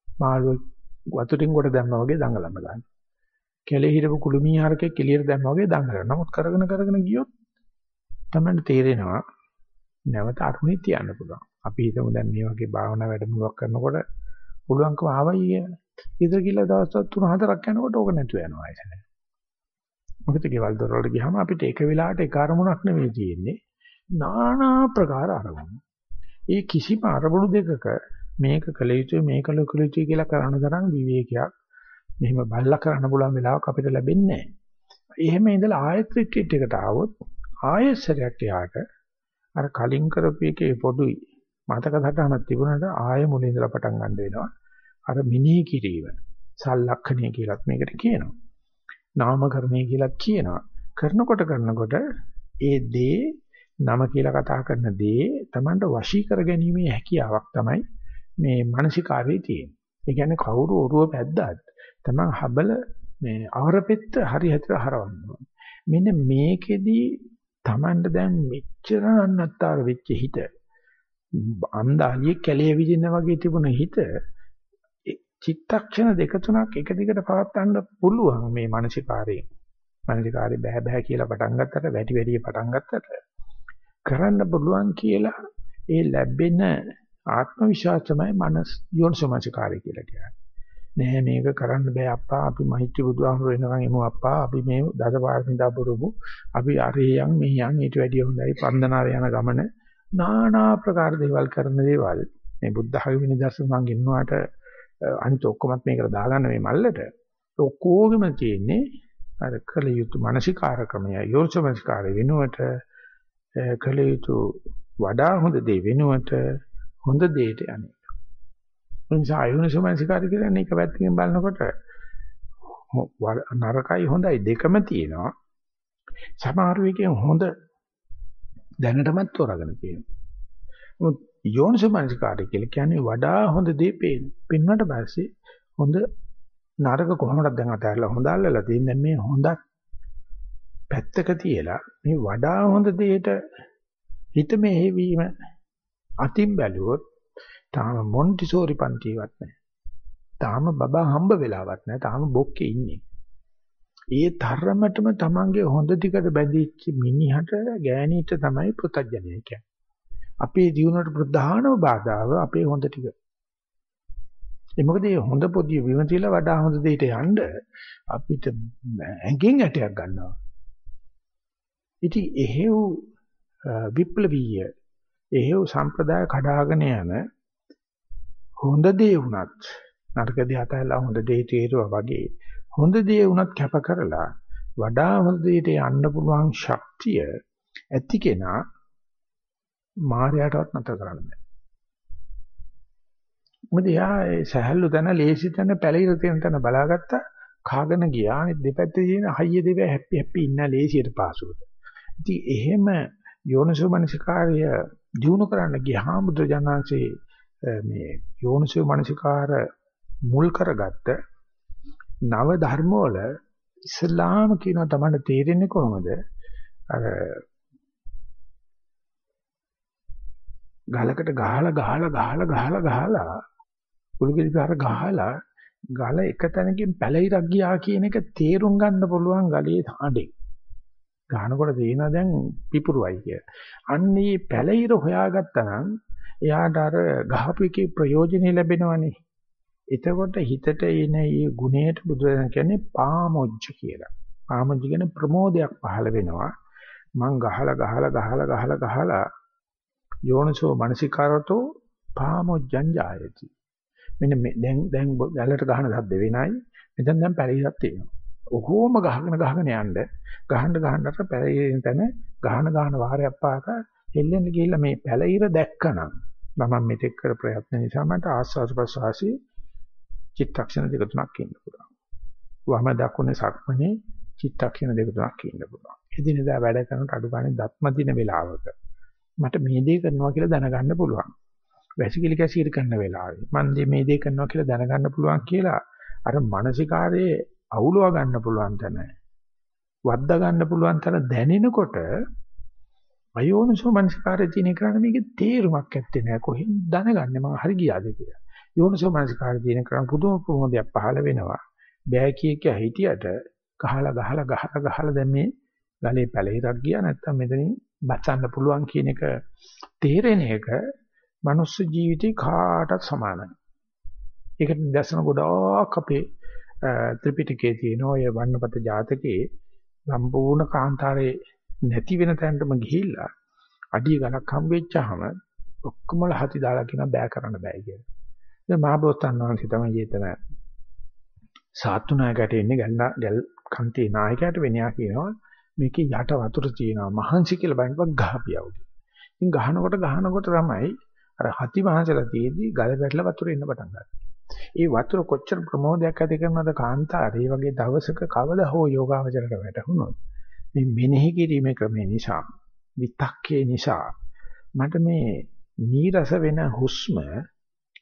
මාළුව වතුරින් කොට දැම්මා වගේ දඟලන්න ගන්න. කෙලේ හිරපු කුළුමී හරකෙක් එළියට දැම්මා වගේ දඟලන. නමුත් කරගෙන කරගෙන ගියොත් තමයි තේරෙනවා නැවත අරුණේ තියන්න පුළුවන්. අපි හිතමු දැන් මේ වගේ භාවනා වැඩමුළුවක් කරනකොට පුළුවන්කම ආවයි කියලා. ඉතින් කියලා දවස් 3-4ක් යනකොට ඕක නැතු වෙනවා ඒසනේ. මොකද ගෙවල් දොරවල් ගියාම අපිට එක වෙලාවට එක අරමුණක් නෙවෙයි තියෙන්නේ. নানা ප්‍රකාර අරමුණු. ඒ කිසිම අරමුණු දෙකක මේක කළ යුතුයි මේක කළ යුතුයි කියලා කරන තරම් විවේකයක් මෙහෙම බල්ලා කරන්න පුළුවන් වෙලාවක් අපිට ලැබෙන්නේ නැහැ. එහෙම ඉඳලා ආයෙත් රිට්‍රීට් එකට ආවොත් ආයෙත් සරයක් යාට අර කලින් කරපු එකේ පොඩුයි මතක සටහනක් තිබුණාට ආයෙ මුලින් ඉඳලා පටන් ගන්න වෙනවා. අර මිනී කිරීම සල්ලක්ෂණය කියලාත් මේකට කියනවා. නාමකරණය කියලාත් කියනවා. කරනකොට කරනකොට ඒ දේ නම කියලා කතා කරන දේ Tamanට වශී කර ගැනීමේ හැකියාවක් තමයි මේ මානසිකාවේ තියෙන්නේ. ඒ කියන්නේ කවුරු ඔරුව පැද්දාත් Taman හබල මේ අවරපෙත්ත හරි හැටට හරවන්න මෙන්න මේකෙදි Tamanට දැන් මෙච්චර අන්නත්තර වෙච්ච හිත අන්දාලිය කැලේ විදින වගේ තිබුණ හිත චිත්තක්ෂණ දෙක තුනක් එක දිගට පවත්වන්න පුළුවන් මේ මානසිකාරයෙන්. මානසිකාරේ බෑ බෑ කියලා පටන් ගත්තට වැඩි වැඩි පටන් ගත්තට කරන්න පුළුවන් කියලා ඒ ලැබෙන ආත්ම විශ්වාස තමයි මනස් යෝනිසෝමනසිකාරය කියලා කියන්නේ. නෑ මේක කරන්න බෑ අප්පා. අපි මහිත්‍රි බුදුහාමුදුර වෙනකන් එමු අප්පා. අපි මේ දසපාරමිතා පුරුමු අපි අරේයන් මෙහියන් ඊට වැඩිය හොඳයි. පන්දනාවේ යන ගමන নানা ආකාර දේවල් කරන දේවල්. මේ බුද්ධ ධර්ම නිදර්ශන මං ගෙන්නුවාට අනිත් ඔක්කොමත් මේකට දාගන්න මේ මල්ලට. ඔක්කොගෙම තියෙන්නේ අර කල යුතු මානසිකාර ක්‍රමය යෝනිසමස්කාරය වෙනුවට කල යුතු වඩා හොඳ දේ වෙනුවට හොඳ දෙයට යන්නේ. එනිසා යෝනිසමස්කාරය කියන්නේ එක පැත්තකින් බලනකොට නරකයි හොඳයි දෙකම තියෙනවා. සමහර වෙකෙන් හොඳ දැනටමත් තෝරාගෙන තියෙනවා. මොකද යෝනිසමනසිකාරය කියලා කියන්නේ වඩා හොඳ දේ පේන. පින්නට පස්සේ හොඳ නරක කොහොමද දැන් අතහැරලා හොඳ අල්ලලා තින්නේ මේ හොඳක් පැත්තක තියලා මේ වඩා හොඳ දෙයට හිත මෙහෙවීම අතින් බැලුවොත් තාම මොන්ටිසෝරි පන්තිවත් නැහැ. තාම බබා හම්බ වෙලාවක් නැහැ. තාම බොක්කේ ඉන්නේ. ඒ තරමටම තමන්ගේ හොඳ ටිකට බැඳිච්ච මිනිහට ගෑණීට තමයි පුතඥය කියන්නේ. අපේ ජීවනට ප්‍රධානම බාධාව අපේ හොඳ ටික. ඒ මොකද මේ හොඳ පොදිය විමතිලා වඩා හොඳ දෙයකට යන්න අපිට ඇඟෙන් ඇටයක් ගන්නවා. ඉතින් එහෙව් විප්ලවීය එහෙව් සම්ප්‍රදාය කඩාගෙන යන හොඳ දේ වුණත් නරක දේ අතහැලා හොඳ දේ තේරුවා වගේ හොඳ දේ වුණත් කැප කරලා වඩා හොඳ දෙයට යන්න පුළුවන් ශක්තිය ඇති කෙනා මායයටවත් නැතර කරන්න බෑ. මොකද යා ඒ සහැල්ලු තැන ලේසි තැන පැලිර තියෙන තැන බලාගත්තා කාගෙන ගියා අනිත් දෙපැත්තේ තියෙන හයිය දෙව හැපි හැපි ඉන්න ලේසියට පාසුවට. ඉතින් එහෙම යෝනිසෝ මනසිකාර්ය දිනු කරන්න ගියාම බුදුජානන්සේ මේ යෝනිසෝ මනසිකාර මුල් කරගත්ත නව ධර්ම වල ඉස්ලාම කියනවා තමයි තේරෙන්නේ කොහොමද අර ගලකට ගහලා ගහලා ගහලා ගහලා ගහලා කුළුගිරි පාර ගහලා ගල එක තැනකින් පැලිරක් ගියා කියන එක තේරුම් ගන්න පුළුවන් ගලේ හඬේ. ගහනකොට තේිනවා දැන් පිපුරුවයි කිය. අන්නේ පැලිර හොයාගත්තා නම් එයාට අර ගහපු එකේ ප්‍රයෝජනෙ ලැබෙනවනේ. එතකොට හිතට එන මේ ගුණයට බුදුරජාණන් කියන්නේ පාමොජ්ජ කියලා. පාමොජ්ජ කියන්නේ ප්‍රමෝදයක් පහළ වෙනවා. මං ගහලා ගහලා ගහලා ගහලා ගහලා යෝනිසෝ මනසිකාරතෝ පාමොජ්ජං ජායති. මෙන්න දැන් දැන් ගැලට ගහන සද්ද වෙනයි. මෙතන දැන් පැලිරක් තියෙනවා. ඔහොම ගහගෙන ගහගෙන යන්න ගහන්න ගහන්නට පැලිරෙන තැන ගහන ගහන වාරයක් පාක හෙල්ලෙන්න ගිහිල්ලා මේ පැලිර දැක්කනම් මම මෙතෙක් කර ප්‍රයත්න නිසා මට ආස්වාද ප්‍රසවාසී චිත්තක්ෂණ දෙක තුනක් ඉන්න පුළුවන්. වම දකුණේ සක්මනේ චිත්තක්ෂණ දෙක තුනක් ඉන්න පුළුවන්. එදිනෙදා වැඩ කරනට අඩු ගානේ දත්ම දින වේලාවක මට මේ දේ කරනවා කියලා දැනගන්න පුළුවන්. වැසිකිලි කැසීර කරන වෙලාවේ මම මේ දේ කරනවා කියලා දැනගන්න පුළුවන් කියලා අර මානසිකාරයේ අවුලව ගන්න පුළුවන් තැන වද්දා ගන්න පුළුවන් තැන දැනෙනකොට අයෝනසෝ මනසිකාරයේ තියෙන කරන්නේ මේකේ තේරුමක් ඇත්තේ නැහැ කොහෙන් දැනගන්නේ මම හරි ගියාද කියලා. යෝනිසෝ මනසිකාර දින කරන පුදුම ප්‍රමෝදයක් පහළ වෙනවා. බෑ කිය කිය හිටියට ගහලා ගහලා ගහලා ගහලා දැන් මේ ගලේ පැලිරක් ගියා නැත්තම් මෙතනින් බස්සන්න පුළුවන් කියන එක තේරෙන එක මනුස්ස ජීවිතේ කාටත් සමානයි. ඒකට දැසන ගොඩාක් අපේ ත්‍රිපිටකයේ තියෙන ඔය වන්නපත ජාතකයේ සම්පූර්ණ කාන්තාරේ නැති වෙන තැනටම ගිහිල්ලා අඩිය ගලක් හම්බෙච්චාම ඔක්කොම ලහති දාලා කියන බෑ කරන්න බෑ කියලා. දැන් මහබෝසත්න් වහන්සේ තමයි එතන සාතු නායකයට එන්නේ ගල්ලා ගල් කන්තේ නායකයාට වෙනියා කියනවා මේකේ යට වතුර තියෙනවා මහන්සි කියලා බලනකොට ගහපියව. ඉතින් ගහනකොට ගහනකොට තමයි අර හති මහන්සලා තියේදී ගල වැටලා වතුර එන්න පටන් ගන්නවා. ඒ වතුර කොච්චර ප්‍රමෝදයක් ඇති කරනවද කාන්තාරේ වගේ දවසක කවදා හෝ යෝගාවචරයට වැටහුණොත් මේ මෙනෙහි කිරීමේ ක්‍රමේ නිසා විතක්කේ නිසා මට මේ නීරස වෙන හුස්ම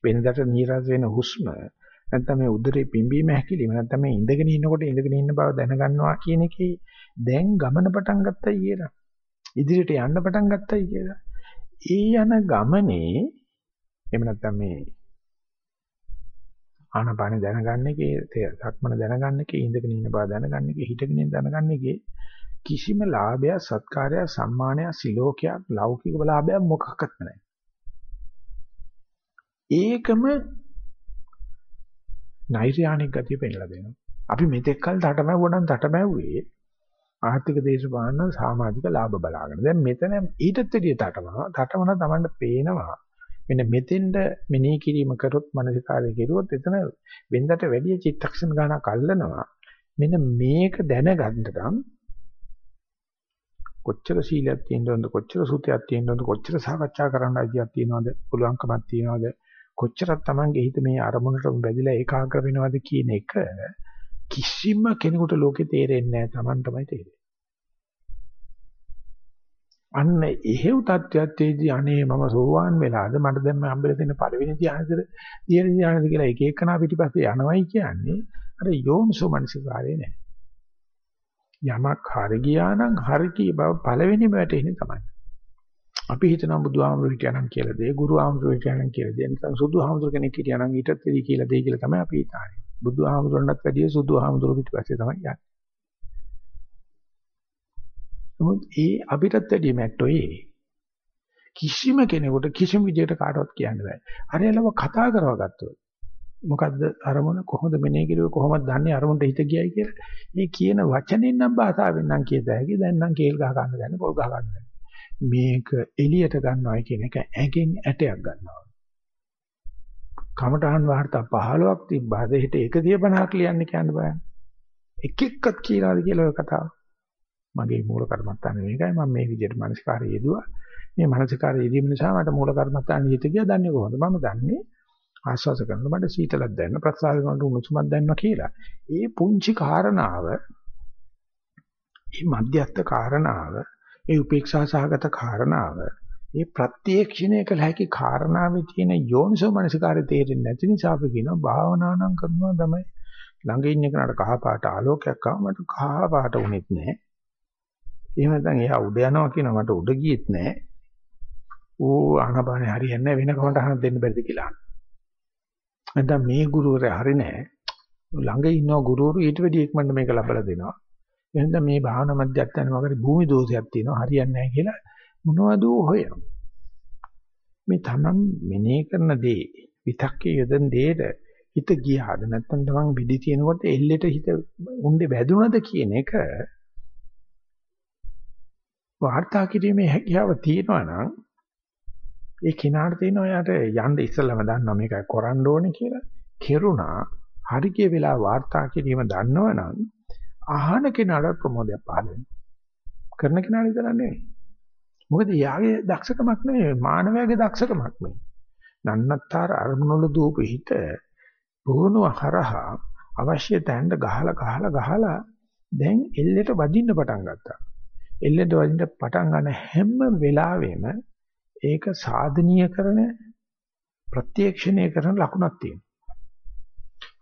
වෙනදට නීරස වෙන හුස්ම නැත්නම් මේ උදරේ පිම්බීම හැකිලිම නැත්නම් මේ ඉඳගෙන ඉන්නකොට ඉඳගෙන ඉන්න බව දැනගන්නවා කියන එකේ දැන් ගමන පටන් ගත්තයි කියලා. ඉදිරියට යන්න පටන් ගත්තයි කියලා. ඒ යන ගමනේ එහෙම නැත්නම් මේ ආනපාන දැනගන්න එකේ සක්මන දැනගන්න එකේ ඉඳගෙන ඉන්න බව දැනගන්න එකේ හිටගෙන දැනගන්න එකේ කිසිම ලාභයක් සත්කාරයක් සම්මානයක් සිලෝකයක් ලෞකික ලාභයක් මොකක්වත් නැහැ. ඒකම නෛර්යානික ගතිය පෙන්නලා දෙනවා. අපි මෙතෙක් කල තටමැව්වනම් තටමැව්වේ ආර්ථික දේශපාලන සමාජික ලාභ බලාගෙන. දැන් මෙතන ඊටත් වැඩිය තටමනවා. තටමන තමන්ට පේනවා. මෙන්න මෙතෙන්ද මෙනෙහි කිරීම කරොත් මානසිකාරය කෙරුවොත් එතන වෙනදට වැඩිය චිත්තක්ෂණ ගණක් අල්ලනවා. මෙන්න මේක දැනගන්න නම් කොච්චර සීලයක් තියෙනවද කොච්චර සුතයක් තියෙනවද කොච්චර සාකච්ඡා කරන්න අයිතියක් තියෙනවද පුළුවන්කමක් තියෙනවද කොච්චරක් Tamange හිත මේ අරමුණට බැඳිලා ඒකාග්‍ර වෙනවද කියන එක කිසිම කෙනෙකුට ලෝකේ තේරෙන්නේ නැහැ Taman තමයි තේරෙන්නේ. අන්න එහෙව් තත්ත්වයේදී අනේ මම සෝවාන් වෙලාද මට දැන් මේ හම්බෙලා තියෙන පළවෙනි ධ්‍යානෙද තියෙන ධ්‍යානෙද කියලා එක එකනා පිටිපස්සේ යනවයි කියන්නේ අර යෝනිසෝ මනසිකාරේ නෑ. යමක් හරි ගියා නම් හරි කී බව පළවෙනිම වැටෙන්නේ තමයි. අපි හිතනවා බුදුහාමුදුරු හිටියානම් කියලා දෙයි, ගුරුහාමුදුරු හිටියානම් කියලා දෙයි. නැත්නම් සුදුහාමුදුරු කෙනෙක් හිටියානම් ඊටත් වැඩි කියලා දෙයි කියලා තමයි අපි හිතන්නේ. බුදුහාමුදුරන්ටත් වැඩිය සුදුහාමුදුරු පිටිපස්සේ තමයි යන්නේ. නමුත් ඒ අපිටත් වැඩිය මැට්ටෝ ඒ. කිසිම කෙනෙකුට කිසිම විදිහට කාටවත් කියන්න බෑ. හරියලව කතා කරව ගත්තොත් මොකද්ද අරමුණ කොහොමද මෙනේ කිරුවේ කොහොමද දන්නේ අරමුණට හිත ගියයි කියලා. මේ කියන වචනෙන් නම් භාෂාවෙන් නම් කියත හැකි. දැන් නම් කේල් ගහ ගන්න දැන පොල් ගහ ගන්න දැන. මේක එළියට ගන්නවා කියන එක ඇඟෙන් ඇටයක් ගන්නවා. කමඨහන් වාර්තා 15ක් තිබ්බා. දෙහිට 150ක් ලියන්න කියන්න බෑ. එක එක්කත් කියලාද කියලා ඔය කතාව. මගේ මූල කර්මත්තාන මේකයි මම මේ විදිහට මානසිකාරය යෙදුවා. මේ මානසිකාරය යෙදීම නිසා මට මූල කර්මත්තාන හිත ගියා දන්නේ කොහොමද? මම දන්නේ ආස්වාස කරනකොට මට සීතලක් දැනෙන ප්‍රසආස කරනකොට උණුසුමක් දැනෙනවා කියලා. ඒ පුංචි කාරණාව මේ මධ්‍යස්ථ කාරණාව, ඒ උපේක්ෂා සහගත කාරණාව, මේ ප්‍රත්‍යක්ෂණය කළ හැකි කාරණාවේ තියෙන යෝනිසෝ මනසිකාරය තේරෙන්නේ නැති නිසා අපි කියනවා භාවනා නම් කරනවා තමයි ළඟ ඉන්න කෙනාට කහ පාට ආලෝකයක් ආව මට කහ පාට උනේත් නැහැ. එහෙම නැත්නම් එයා උඩ යනවා කියනවා මට උඩ ගියෙත් නැහැ. ඌ ආනපානේ හරියන්නේ වෙන කමට අහන්න දෙන්න බැරිද කියලා. නැත්නම් මේ ගුරුවරයා හරි නැහැ. ළඟ ඉන්න ගුරුවරු ඊට වැඩි ඉක්මනට මේක ලබලා දෙනවා. එහෙනම් මේ භාවනා මධ්‍යස්ථානේ මොකද භූමි දෝෂයක් තියෙනවා හරියන්නේ නැහැ කියලා මොනවද හොයනවා. මේ තමන් මෙනේ කරන දේ විතක්කේ යදන් දෙයට හිත ගියාද නැත්නම් තමන් විදි තියෙනකොට එල්ලෙට හිත උණ්ඩේ වැදුනද කියන එක වාර්තා කිරීමේ හැකියාව තියෙනවා නම් ඒ කෙනාට තියෙනවා යාට යන්න ඉස්සෙල්ලම දන්නවා මේක කරන්න ඕනේ කියලා. කෙරුණා හරි කිය වෙලා වාර්තා කිරීම දන්නවනම් අහන කෙනාට ප්‍රමෝදයක් පහළ වෙනවා. කරන කෙනාට විතර නෙවෙයි. මොකද යාගේ දක්ෂකමක් නෙවෙයි මානවයාගේ දක්ෂකමක් නෙවෙයි. නන්නත්තර අරමුණවල දූප හිත පුහුණුව හරහා අවශ්‍ය තැනට ගහලා ගහලා ගහලා දැන් එල්ලෙට වදින්න පටන් ගත්තා. එල්ලෙට වදින්න පටන් ගන්න හැම වෙලාවෙම ඒක සාධනීය කරන ප්‍රත්‍යක්ෂණය කරන ලකුණක් තියෙනවා.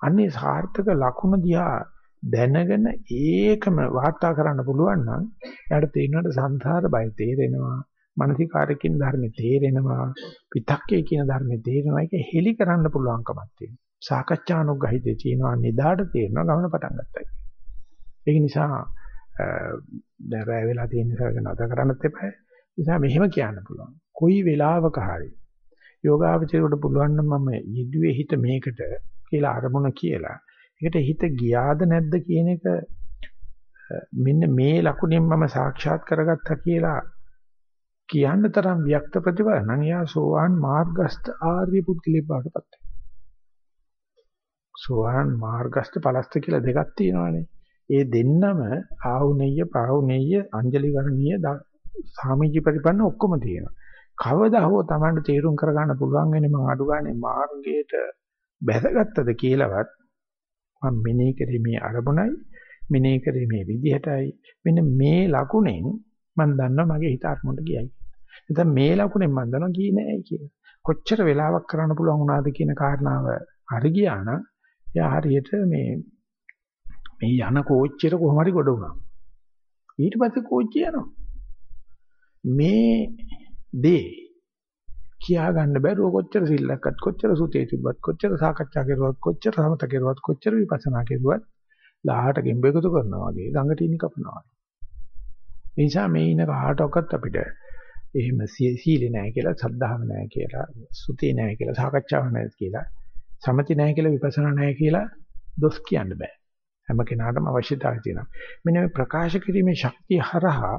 අන්නේ සාර්ථක ලකුණ දිහා දැනගෙන ඒකම වාර්තා කරන්න පුළුවන් නම් එයාට තේරෙනවට සංසාර බය තේරෙනවා මානසිකාරකින් ධර්මේ තේරෙනවා පිටක්කේ කියන ධර්මේ තේරෙනවා. ඒක හෙලි කරන්න පුළුවන්කමක් තියෙනවා. සාකච්ඡානුග්‍රහිතේ තියෙනවා නිදාට තේරෙනවා ගමන පටන් ගත්තා ඒක නිසා දැන් රැ වෙලා තියෙන නිසා ඒක නැතර කරන්නත් එපායි. නිසා මෙහෙම කියන්න පුළුවන්. කොයි වෙලාවක හරි යෝගාවචරයට පුළුවන් නම් මම යෙදුවේ හිත මේකට කියලා අරමුණ කියලා. ඒකට හිත ගියාද නැද්ද කියන එක මෙන්න මේ ලකුණෙන් මම සාක්ෂාත් කරගත්තා කියලා කියන්න තරම් වික්ත ප්‍රතිපල නම් යා සෝවාන් මාර්ගස්ත ආර්ය පුද්ගලෙක් බවටපත් වෙනවා. සෝවාන් මාර්ගස්ත පලස්ත කියලා දෙකක් තියෙනවානේ. ඒ දෙන්නම ආහුනෙය්‍ය පාහුනෙය්‍ය අංජලිකරණීය සාමිජි පරිපන්න ඔක්කොම තියෙනවා. කවදා හෝ Tamanට තීරුම් කරගන්න පුළුවන් වෙන්නේ මම අඩු ගානේ මාර්ගයට බැසගත්තද කියලාවත් මම මෙනෙහි කරේ මේ අරමුණයි මෙනෙහි කරේ මේ විදිහටයි මෙන්න මේ ලකුණෙන් මම දන්නවා මගේ හිත අරමුණට ගියයි. නැත්නම් මේ ලකුණෙන් මම දන්නවා ගියේ නෑයි කියලා. කොච්චර වෙලාවක් කරන්න පුළුවන් වුණාද කියන කාරණාව හරි ගියා නම් එයා හරියට මේ මේ යන කෝච්චියට කොහොම හරි ගොඩ වුණා. ඊට පස්සේ කෝච්චිය යනවා. මේ දේ කියා ගන්න බැරුව කොච්චර සිල්ලක්වත් කොච්චර සුතේ තිබ්බත් කොච්චර සාකච්ඡා කරුවත් කොච්චර සමත කරුවත් කොච්චර විපස්සනා කරුවත් ලාහට ගෙම්බ එකතු කරනවා වගේ ගඟට ඉනි කපනවා. ඒ නිසා මේ ඉන කාටවත් අපිට එහෙම සීලේ නැහැ කියලා සද්ධාව නැහැ කියලා සුතේ නැහැ කියලා සාකච්ඡාව නැහැ කියලා සමති නැහැ කියලා විපස්සනා නැහැ කියලා දොස් කියන්න බෑ. හැම කෙනාටම අවශ්‍යතාවය තියෙනවා. මෙන්න මේ ප්‍රකාශ කිරීමේ ශක්තිය හරහා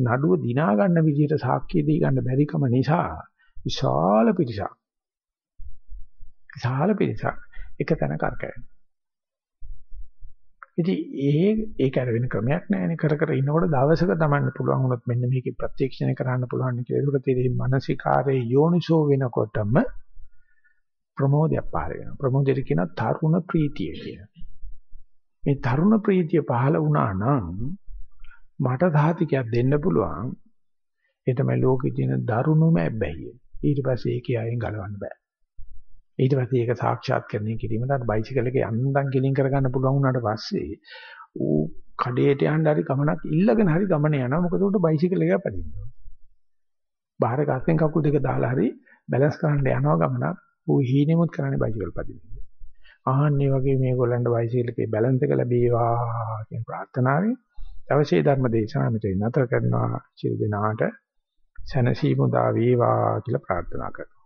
නඩුව දිනා ගන්න විදිහට සාක්ෂි දී ගන්න බැරිකම නිසා විශාල පිරිසක් විශාල පිරිසක් එක තැන කරකැවෙනවා. ඉතින් ඒ ඒක අර වෙන ක්‍රමයක් නැහැනේ කර කර ඉන්නකොට දවසක තමන්න පුළුවන් වුණත් මෙන්න මේකේ ප්‍රත්‍යක්ෂණය කරන්න පුළුවන් කියලා ඒක තේරෙන්නේ මානසිකාරයේ යෝනිසෝ වෙනකොටම ප්‍රමෝදයක් පහළ වෙනවා. ප්‍රමෝදයට කියන තරුණ ප්‍රීතිය කියන. මේ තරුණ ප්‍රීතිය පහළ වුණා නම් මට සාතිකයක් දෙන්න පුළුවන් ඒ තමයි ලෝකේ තියෙන දරුණුම ඇබ්බැහිය. ඊට පස්සේ ඒකේ අයින් ගලවන්න බෑ. ඊට පස්සේ ඒක සාක්ෂාත් කරන්නේ කිරීමට අර බයිසිකල් එකේ යන්දම් කිලින් කරගන්න පුළුවන් වුණාට පස්සේ ඌ කඩේට යන්න හරි ගමනක් ඉල්ලගෙන හරි ගමන යනවා මොකද උන්ට බයිසිකල් එක පදිනවා. බාහිර ගස්ෙන් කකුල් දෙක දාලා හරි බැලන්ස් කරන්න යනවා ගමනක් ඌ හීනෙමුත් කරන්නේ බයිසිකල් පදිනවා. ආන්නේ වගේ මේගොල්ලන්ට බයිසිකල් එකේ බැලන්ස් එක ලැබේවා කියන ප්‍රාර්ථනාවෙන් අවශ්‍ය ධර්ම දේශනා මෙතන නතර කරනවා. සියලු දෙනාට සැනසීම උදා වේවා කියලා ප්‍රාර්ථනා කරනවා.